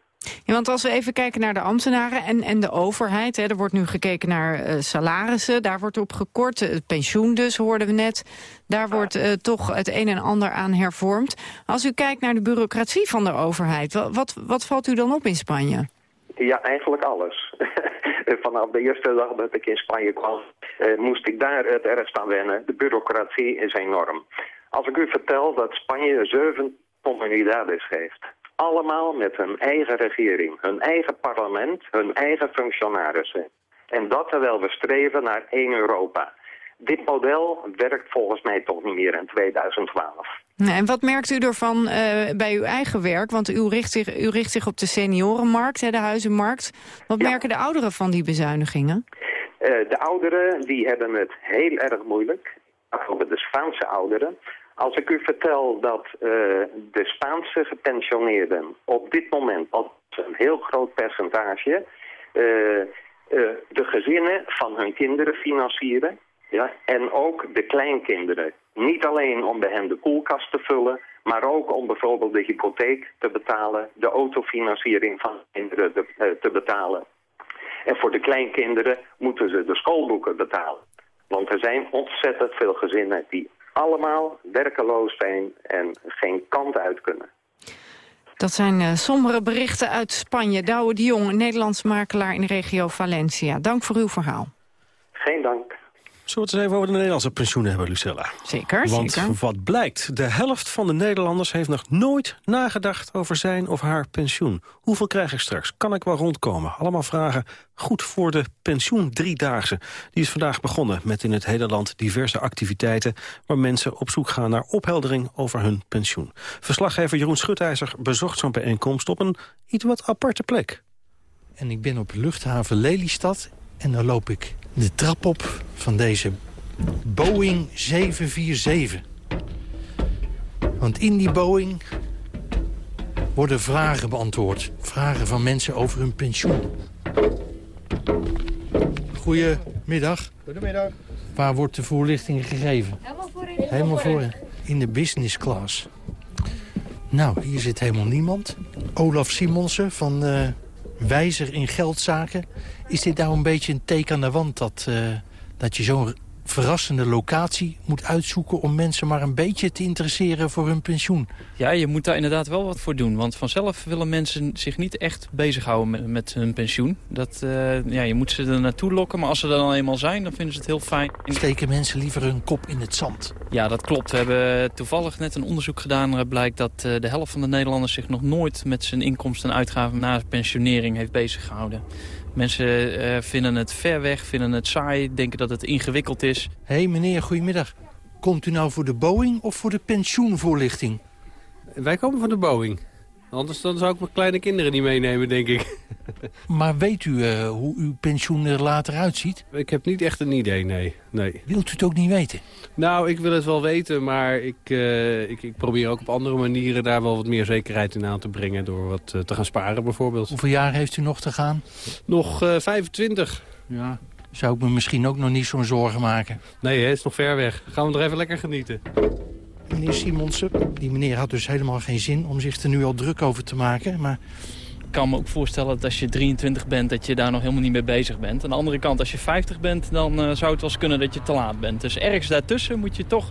Ja, want als we even kijken naar de ambtenaren en, en de overheid... Hè, er wordt nu gekeken naar uh, salarissen, daar wordt op gekort. Het pensioen dus, hoorden we net. Daar wordt uh, toch het een en ander aan hervormd. Als u kijkt naar de bureaucratie van de overheid... wat, wat, valt u dan op in Spanje? Ja, eigenlijk alles. Vanaf de eerste dag dat ik in Spanje kwam, moest ik daar het ergst aan wennen. De bureaucratie is enorm. Als ik u vertel dat Spanje zeven comunidades heeft allemaal met hun eigen regering, hun eigen parlement, hun eigen functionarissen. En dat terwijl we streven naar één Europa. Dit model werkt volgens mij toch niet meer in 2012. en wat merkt u ervan uh, bij uw eigen werk? Want u richt zich, u richt zich op de seniorenmarkt, hè, de huizenmarkt. Wat ja. merken de ouderen van die bezuinigingen? Uh, de ouderen die hebben het heel erg moeilijk. Over de Spaanse ouderen. Als ik u vertel dat uh, de Spaanse gepensioneerden op dit moment al een heel groot percentage uh, uh, de gezinnen van hun kinderen financieren ja, en ook de kleinkinderen. Niet alleen om bij hen de koelkast te vullen, maar ook om bijvoorbeeld de hypotheek te betalen, de autofinanciering van kinderen te, te betalen. En voor de kleinkinderen moeten ze de schoolboeken betalen. Want er zijn ontzettend veel gezinnen die allemaal werkeloos zijn en geen kant uit kunnen. Dat zijn uh, sombere berichten uit Spanje. Douwe de Jong, Nederlands makelaar in de regio Valencia. Dank voor uw verhaal. Geen dank. Zullen we het eens even over de Nederlandse pensioenen hebben, Lucella? Zeker, Want zeker. wat blijkt, de helft van de Nederlanders heeft nog nooit nagedacht over zijn of haar pensioen. Hoeveel krijg ik straks? Kan ik wel rondkomen? Allemaal vragen goed voor de pensioen driedaagse. Die is vandaag begonnen met in het hele land diverse activiteiten... waar mensen op zoek gaan naar opheldering over hun pensioen. Verslaggever Jeroen Schutijzer bezocht zo'n bijeenkomst op een iets wat aparte plek. En ik ben op luchthaven Lelystad en dan loop ik de trap op van deze Boeing 747. Want in die Boeing worden vragen beantwoord. Vragen van mensen over hun pensioen. Goedemiddag. Goedemiddag. Waar wordt de voorlichting gegeven? Helemaal voorin. Helemaal voorin. In de business class. Nou, hier zit helemaal niemand. Olaf Simonsen van uh, Wijzer in Geldzaken. Is dit nou een beetje een teken aan de wand dat, uh, dat je zo'n verrassende locatie moet uitzoeken... om mensen maar een beetje te interesseren voor hun pensioen? Ja, je moet daar inderdaad wel wat voor doen. Want vanzelf willen mensen zich niet echt bezighouden met, met hun pensioen. Dat, uh, ja, je moet ze er naartoe lokken, maar als ze er dan eenmaal zijn... dan vinden ze het heel fijn. Steken mensen liever hun kop in het zand? Ja, dat klopt. We hebben toevallig net een onderzoek gedaan... waaruit blijkt dat uh, de helft van de Nederlanders zich nog nooit... met zijn inkomsten en uitgaven na pensionering heeft beziggehouden. Mensen uh, vinden het ver weg, vinden het saai, denken dat het ingewikkeld is. Hé hey meneer, goedemiddag. Komt u nou voor de Boeing of voor de pensioenvoorlichting? Wij komen voor de Boeing. Anders dan zou ik mijn kleine kinderen niet meenemen, denk ik. Maar weet u uh, hoe uw pensioen er later uitziet? Ik heb niet echt een idee, nee. nee. Wilt u het ook niet weten? Nou, ik wil het wel weten, maar ik, uh, ik, ik, probeer ook op andere manieren... daar wel wat meer zekerheid in aan te brengen... door wat uh, te gaan sparen bijvoorbeeld. Hoeveel jaar heeft u nog te gaan? Nog 25. Ja, zou ik me misschien ook nog niet zo'n zorgen maken. Nee, het is nog ver weg. Gaan we nog even lekker genieten. Meneer Simonsen. Die meneer had dus helemaal geen zin om zich er nu al druk over te maken. Maar Ik kan me ook voorstellen dat als je 23 bent, dat je daar nog helemaal niet mee bezig bent. Aan de andere kant, als je 50 bent, dan eh, zou het wel eens kunnen dat je te laat bent. Dus ergens daartussen moet je toch,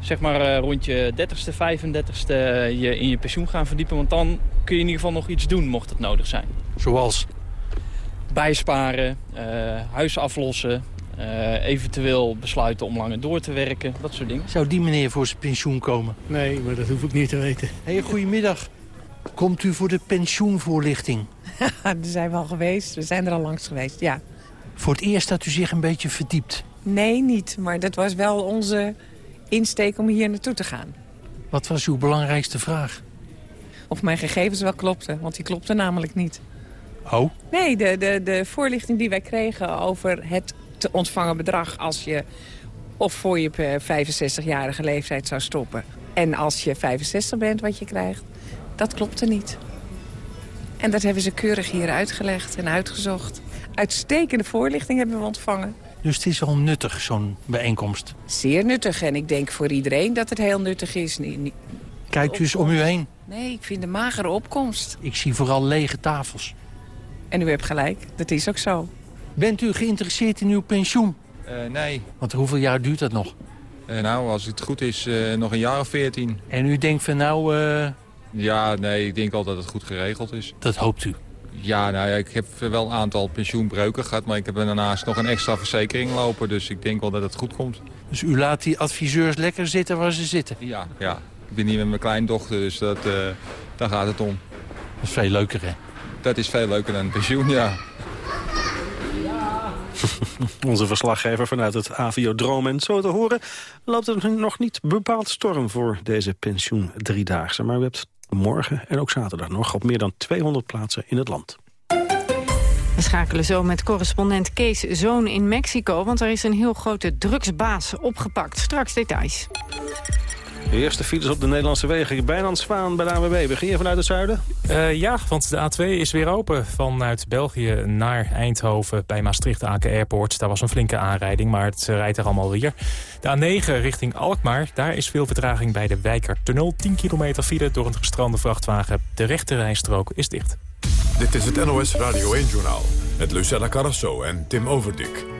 zeg maar eh, rond je 30ste, 35ste, eh, je in je pensioen gaan verdiepen. Want dan kun je in ieder geval nog iets doen, mocht het nodig zijn. Zoals? Bijsparen, eh, huis aflossen, eh, eventueel besluiten om langer door te werken, dat soort dingen. zou die meneer voor zijn pensioen komen? Nee, maar dat hoef ik niet te weten. Hey, goedemiddag. Komt u voor de pensioenvoorlichting? Daar zijn we al geweest. We zijn er al langs geweest, ja. Voor het eerst dat u zich een beetje verdiept. Nee, niet. Maar dat was wel onze insteek om hier naartoe te gaan. Wat was uw belangrijkste vraag? Of mijn gegevens wel klopten, want die klopten namelijk niet. Oh? Nee, de, de, de voorlichting die wij kregen over het te ontvangen bedrag... als je of voor je 65-jarige leeftijd zou stoppen... en als je 65 bent wat je krijgt, dat klopte niet. En dat hebben ze keurig hier uitgelegd en uitgezocht. Uitstekende voorlichting hebben we ontvangen. Dus het is wel nuttig, zo'n bijeenkomst. Zeer nuttig en ik denk voor iedereen dat het heel nuttig is. Kijkt u eens om u heen. Nee, ik vind een magere opkomst. Ik zie vooral lege tafels. En u hebt gelijk, dat is ook zo. Bent u geïnteresseerd in uw pensioen? Eh, nee. Want hoeveel jaar duurt dat nog? Eh, nou, als het goed is, eh, nog een jaar of veertien. En u denkt van nou, Ja, nee, ik denk al dat het goed geregeld is. dat hoopt u. Ja, nou ja, ik heb wel een aantal pensioenbreuken gehad... maar ik heb daarnaast nog een extra verzekering lopen... dus ik denk wel dat het goed komt. Dus u laat die adviseurs lekker zitten waar ze zitten? Ja, ja. Ik ben hier met mijn kleindochter, dus dat, daar gaat het om. Dat is veel leuker, hè? Dat is veel leuker dan een pensioen, ja. Onze verslaggever vanuit het Aviodroom. En zo te horen loopt het nog niet bepaald storm voor deze pensioen driedaagse. Maar u hebt morgen en ook zaterdag nog op meer dan 200 plaatsen in het land. We schakelen zo met correspondent Kees Zoon in Mexico... want er is een heel grote drugsbaas opgepakt. Straks details. De eerste files op de Nederlandse wegen. Bijna Zwaan bij de AWB. Begin je vanuit het zuiden? Eh, ja, want de A2 is weer open vanuit België naar Eindhoven bij Maastricht-Aken Airport. Daar was een flinke aanrijding, maar het rijdt er allemaal weer. De A9 richting Alkmaar, daar is veel vertraging bij de Wijkertunnel. 10 kilometer file door een gestrande vrachtwagen. De rechte rijstrook is dicht. Dit is het NOS Radio 1-journaal met Lucella Carrasso en Tim Overdik.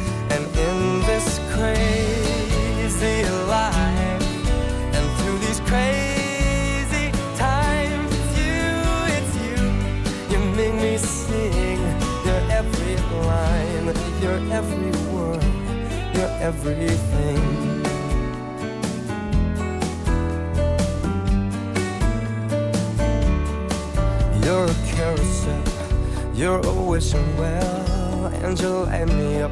This crazy life, and through these crazy times, you, it's you. You make me sing. Your every line, your every word, your everything. You're a carousel, you're a wishing well, and you light me up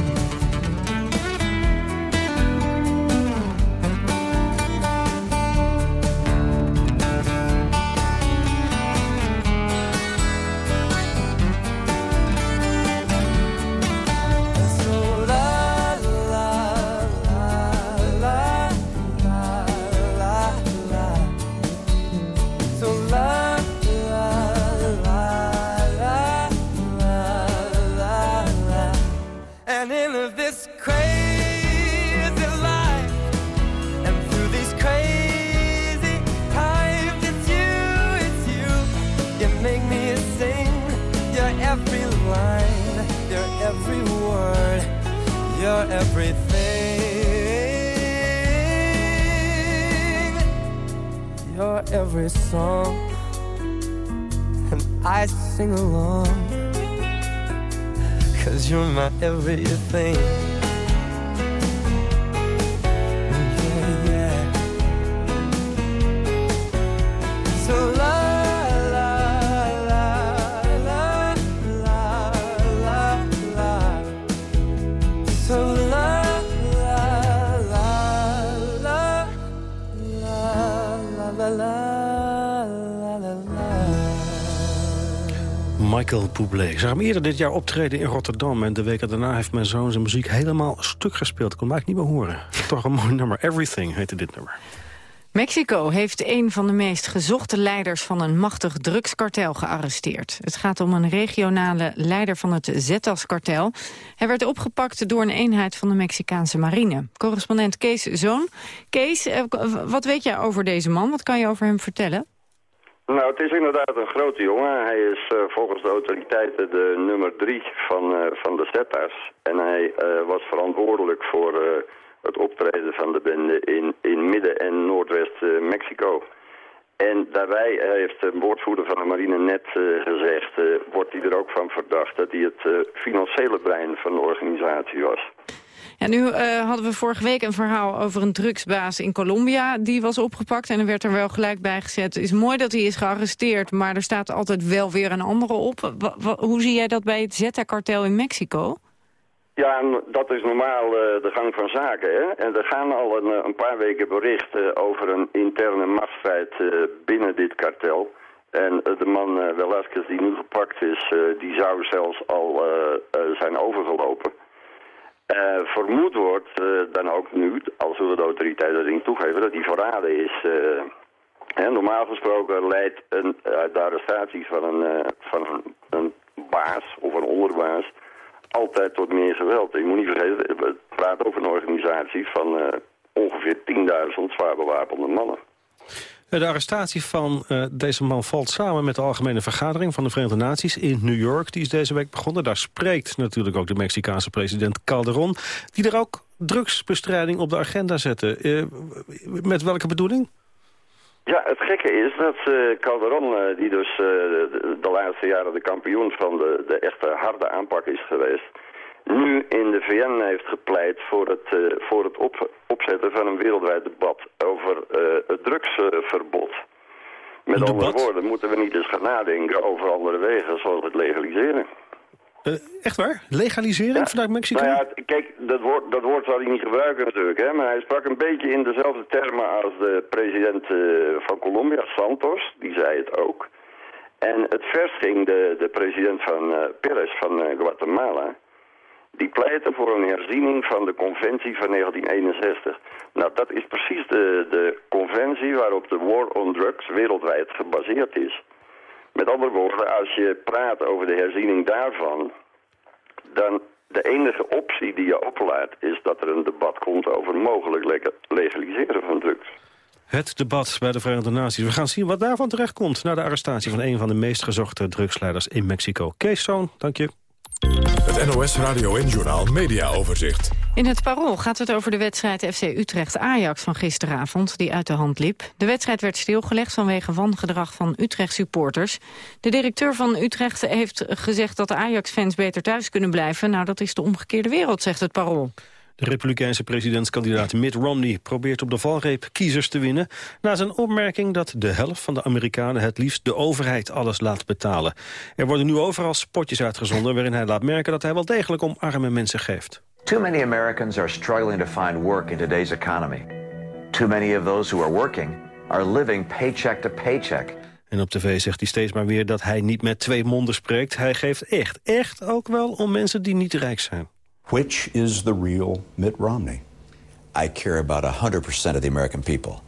And in this crazy life, and through these crazy times, it's you, it's you. You make me sing your every line, your every word, your everything, your every song. And I sing along. Cause you're my everything. Michael Bublé. Ik zag hem eerder dit jaar optreden in Rotterdam... en de weken daarna heeft mijn zoon zijn muziek helemaal stuk gespeeld. Ik kon hem niet meer horen. Toch een mooi nummer. Everything heette dit nummer. Mexico heeft een van de meest gezochte leiders van een machtig drugskartel gearresteerd. Het gaat om een regionale leider van het Zetas-kartel. Hij werd opgepakt door een eenheid van de Mexicaanse marine. Correspondent Kees Zoon. Kees, eh, wat weet jij over deze man? Wat kan je over hem vertellen? Nou, het is inderdaad een grote jongen. Hij is uh, volgens de autoriteiten de nummer drie van, uh, van de Zetas. En hij uh, was verantwoordelijk voor het optreden van de bende in, in Midden- en Noordwest-Mexico. En daarbij heeft de woordvoerder van de marine net gezegd... wordt hij er ook van verdacht dat hij het financiële brein van de organisatie was. Nu uh, hadden we vorige week een verhaal over een drugsbaas in Colombia. Die was opgepakt en er werd er wel gelijk bij gezet. Het is mooi dat hij is gearresteerd, maar er staat altijd wel weer een andere op. Hoe zie jij dat bij het Zeta-kartel in Mexico? Ja, dat is normaal uh, de gang van zaken. Hè? En er gaan al een, een paar weken berichten over een interne machtsstrijd binnen dit kartel. En de man Velasquez die nu gepakt is, die zou zelfs al zijn overgelopen. Uh, vermoed wordt uh, dan ook nu, als we de autoriteiten dat niet toegeven, dat die verraden is. Uh, hè, normaal gesproken leidt een, de arrestaties van, een, van een, baas of een onderbaas altijd tot meer geweld. Je moet niet vergeten, we praten over een organisatie van ongeveer 10.000 zwaar bewapende mannen. De arrestatie van uh, deze man valt samen met de Algemene Vergadering van de Verenigde Naties in New York. Die is deze week begonnen. Daar spreekt natuurlijk ook de Mexicaanse president Calderon. Die er ook drugsbestrijding op de agenda zette. Uh, met welke bedoeling? Ja, het gekke is dat uh, Calderon, die dus de, de, laatste jaren de kampioen van de, de echte harde aanpak is geweest nu in de VN heeft gepleit voor het, uh, voor het op, opzetten van een wereldwijd debat over uh, het drugsverbod. Met andere woorden, moeten we niet eens gaan nadenken over andere wegen zoals het legaliseren. Uh, echt waar? Legaliseren ja. vanuit Mexico? Nou ja, kijk, dat woord, dat woord zal hij niet gebruiken natuurlijk, hè, maar hij sprak een beetje in dezelfde termen als de president van Colombia, Santos, die zei het ook. En het vers ging de, de president van Perez van Guatemala, die pleiten voor een herziening van de conventie van 1961. Nou, dat is precies de, de conventie waarop de war on drugs wereldwijd gebaseerd is. Met andere woorden, als je praat over de herziening daarvan... dan de enige optie die je oplaat is dat er een debat komt over mogelijk legaliseren van drugs. Het debat bij de Verenigde Naties. We gaan zien wat daarvan terechtkomt... na de arrestatie van een van de meest gezochte drugsleiders in Mexico. Kees Zoon, dank je. Het NOS Radio en Journaal Media Overzicht. In het Parool gaat het over de wedstrijd FC Utrecht-Ajax van gisteravond, die uit de hand liep. De wedstrijd werd stilgelegd vanwege wangedrag van Utrecht-supporters. De directeur van Utrecht heeft gezegd dat de Ajax-fans beter thuis kunnen blijven. Nou, dat is de omgekeerde wereld, zegt het Parool. De republikeinse presidentskandidaat Mitt Romney probeert op de valreep kiezers te winnen... na zijn opmerking dat de helft van de Amerikanen het liefst de overheid alles laat betalen. Er worden nu overal spotjes uitgezonden waarin hij laat merken dat hij wel degelijk om arme mensen geeft. Too many Americans are struggling to find work in today's economy. Too many of those who are working are living paycheck to paycheck. En op tv zegt hij steeds maar weer dat hij niet met twee monden spreekt. Hij geeft echt, echt ook wel om mensen die niet rijk zijn. Which is the real Mitt Romney? I care about 100% of the American people.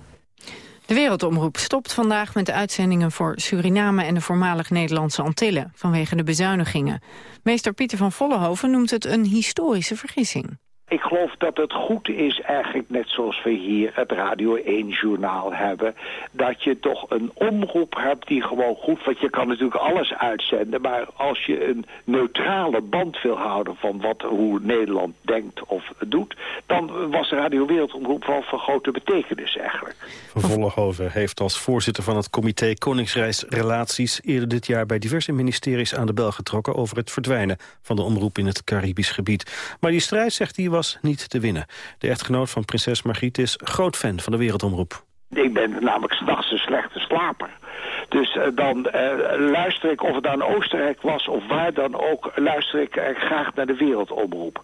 De Wereldomroep stopt vandaag met de uitzendingen voor Suriname en de voormalig Nederlandse Antillen vanwege de bezuinigingen. Meester Pieter van Vollenhoven noemt het een historische vergissing. Ik geloof dat het goed is, eigenlijk net zoals we hier het Radio 1-journaal hebben... dat je toch een omroep hebt die gewoon goed... want je kan natuurlijk alles uitzenden... maar als je een neutrale band wil houden van wat, hoe Nederland denkt of doet... dan was Radio Wereldomroep wel van grote betekenis eigenlijk. Van heeft als voorzitter van het comité Koningsreisrelaties... eerder dit jaar bij diverse ministeries aan de bel getrokken... over het verdwijnen van de omroep in het Caribisch gebied. Maar die strijd, zegt hij, was niet te winnen. De echtgenoot van prinses Margriet is groot fan van de Wereldomroep. Ik ben namelijk s'nachts een slechte slaper. Dus uh, dan uh, luister ik, of het aan Oostenrijk was of waar dan ook... luister ik uh, graag naar de Wereldomroep.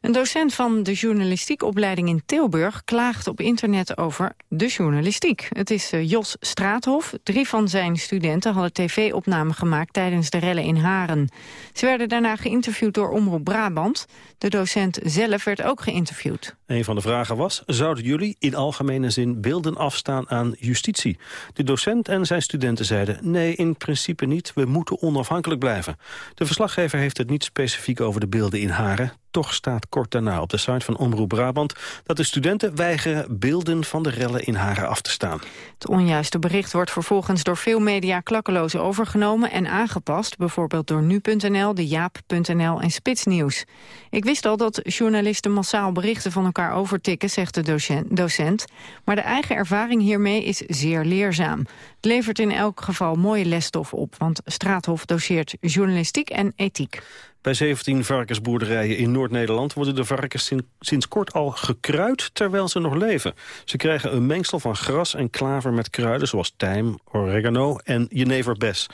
Een docent van de journalistiekopleiding in Tilburg klaagt op internet over de journalistiek. Het is uh, Jos Straathof. Drie van zijn studenten hadden tv-opnamen gemaakt tijdens de rellen in Haren. Ze werden daarna geïnterviewd door Omroep Brabant. De docent zelf werd ook geïnterviewd. Een van de vragen was, zouden jullie in algemene zin beelden afstaan aan justitie? De docent en zijn studenten zeiden, nee, in principe niet, we moeten onafhankelijk blijven. De verslaggever heeft het niet specifiek over de beelden in Haren. Toch staat kort daarna op de site van Omroep Brabant... dat de studenten weigeren beelden van de rellen in Haren af te staan. Het onjuiste bericht wordt vervolgens door veel media klakkeloos overgenomen en aangepast. Bijvoorbeeld door Nu.nl, de Jaap.nl en Spitsnieuws. Ik wist al dat journalisten massaal berichten van elkaar overtikken, zegt de docent, docent. Maar de eigen ervaring hiermee is zeer leerzaam. Het levert in elk geval mooie lesstof op, want Straathof doseert journalistiek en ethiek. Bij 17 varkensboerderijen in Noord-Nederland worden de varkens sinds, kort al gekruid terwijl ze nog leven. Ze krijgen een mengsel van gras en klaver met kruiden zoals tijm, oregano en jeneverbes.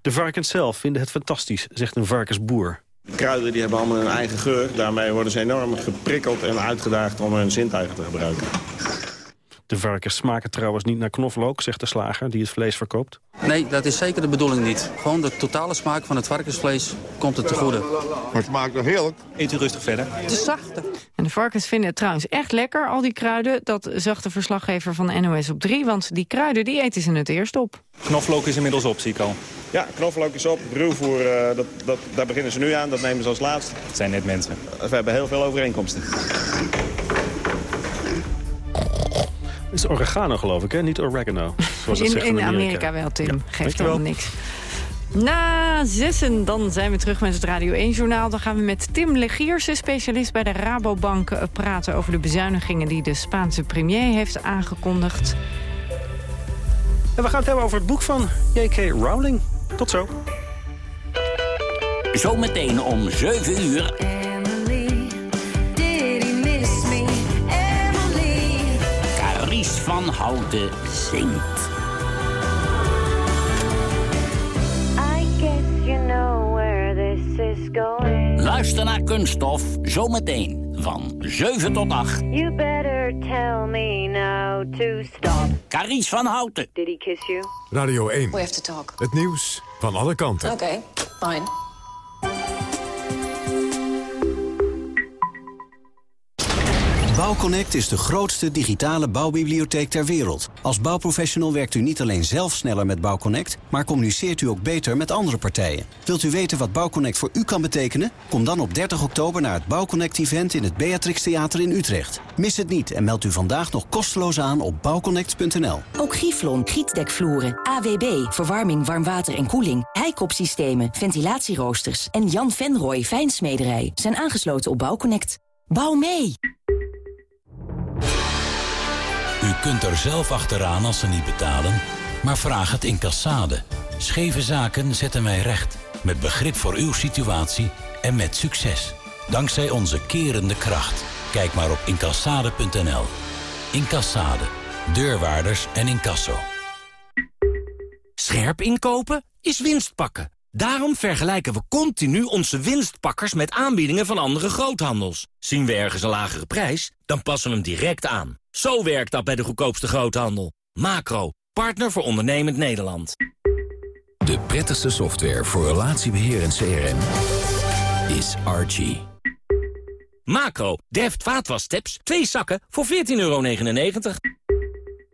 De varkens zelf vinden het fantastisch, zegt een varkensboer. De kruiden die hebben allemaal een eigen geur. Daarmee worden ze enorm geprikkeld en uitgedaagd om hun zintuigen te gebruiken. De varkens smaken trouwens niet naar knoflook, zegt de slager die het vlees verkoopt. Nee, dat is zeker de bedoeling niet. Gewoon de totale smaak van het varkensvlees komt het te goede. Maar het smaakt nog heerlijk. Eet u rustig verder. Het is zachter. En de varkens vinden het trouwens echt lekker, al die kruiden. Dat zag de verslaggever van de NOS op 3, want die kruiden die eten ze het eerst op. Knoflook is inmiddels op, zie ik al. Ja, knoflook is op. Ruwvoer, uh, dat, dat, daar beginnen ze nu aan. Dat nemen ze als laatst. Het zijn net mensen. We hebben heel veel overeenkomsten. Het is oregano, geloof ik, hè? Niet oregano. Zoals in, zegt in in Amerika. Amerika wel, Tim. Ja, Geeft helemaal niks. Na zessen, dan zijn we terug met het Radio 1-journaal. Dan gaan we met Tim Legierse, specialist bij de Rabobank... praten over de bezuinigingen die de Spaanse premier heeft aangekondigd. En we gaan het hebben over het boek van J.K. Rowling. Tot zo. Zometeen om 7 uur... Houten zingt. Luister naar Kunststof, zometeen van 7 tot 8. You better tell me now to stop. Caries van Houten. Did he kiss you? Radio 1. We have to talk. Het nieuws van alle kanten. Oké, okay, fine. Bouwconnect is de grootste digitale bouwbibliotheek ter wereld. Als bouwprofessional werkt u niet alleen zelf sneller met Bouwconnect... maar communiceert u ook beter met andere partijen. Wilt u weten wat Bouwconnect voor u kan betekenen? Kom dan op 30 oktober naar het Bouwconnect-event... in het Beatrix Theater in Utrecht. Mis het niet en meld u vandaag nog kosteloos aan op bouwconnect.nl. Ook Giflon, gietdekvloeren, AWB, verwarming, warmwater en koeling... heikopsystemen, ventilatieroosters en Jan Venrooy Fijnsmederij... zijn aangesloten op Bouwconnect. Bouw mee! U kunt er zelf achteraan als ze niet betalen, maar vraag het in Cassade. Scheve zaken zetten wij recht, met begrip voor uw situatie en met succes. Dankzij onze kerende kracht. Kijk maar op incassade.nl. Incassade. Deurwaarders en incasso. Scherp inkopen is winst pakken. Daarom vergelijken we continu onze winstpakkers met aanbiedingen van andere groothandels. Zien we ergens een lagere prijs, dan passen we hem direct aan. Zo werkt dat bij de goedkoopste groothandel. Macro, partner voor ondernemend Nederland. De prettigste software voor relatiebeheer en CRM is Archie. Macro, deft vaatwassteps, twee zakken voor 14,99 euro.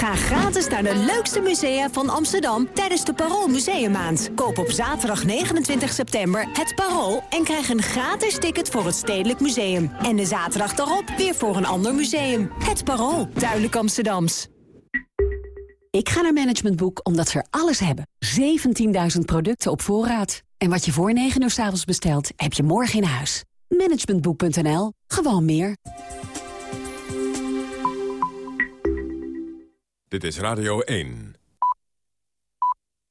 Ga gratis naar de leukste musea van Amsterdam tijdens de Parool Museummaand. Koop op zaterdag 29 september het Parool en krijg een gratis ticket voor het Stedelijk Museum. En de zaterdag daarop weer voor een ander museum. Het Parool, duidelijk Amsterdams. Ik ga naar Management Boek omdat ze er alles hebben. 17.000 producten op voorraad. En wat je voor 9 uur s avonds bestelt, heb je morgen in huis. Managementboek.nl. Gewoon meer. Dit is Radio 1.